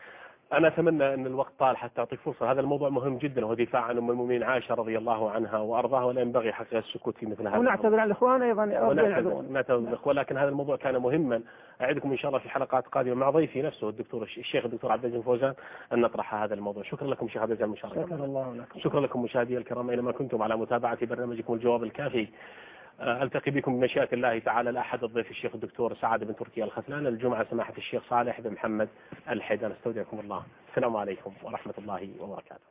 أنا أتمنى أن الوقت طال حتى أعطيك فرصة. هذا الموضوع مهم جدا وهو دفاع عن أم المؤمنين عائشة رضي الله عنها وأرضاها ولا ينبغي حقيقة السكوت في مثل هذا ونعتذر عن الإخوان أيضا ونعتذر الإخوان لكن هذا الموضوع كان مهما. أعدكم إن شاء الله في حلقات قادمة مع ضيفي نفسه الدكتور الشيخ الدكتور عبد العزيز فوزان أن نطرح هذا الموضوع. شكرا لكم شيخ عبد العزيز المشاركة. شكرا الله لكم. شكرا لكم مشاهدي الكرام أينما كنتم على متابعة برنامجكم الجواب الكافي. ألتقي بكم بمشيئة الله تعالى الأحد الضيف الشيخ الدكتور سعد بن تركيا الخثلان الجمعة سماحة الشيخ صالح بن محمد الحيدان أستودعكم الله. السلام عليكم ورحمة الله وبركاته.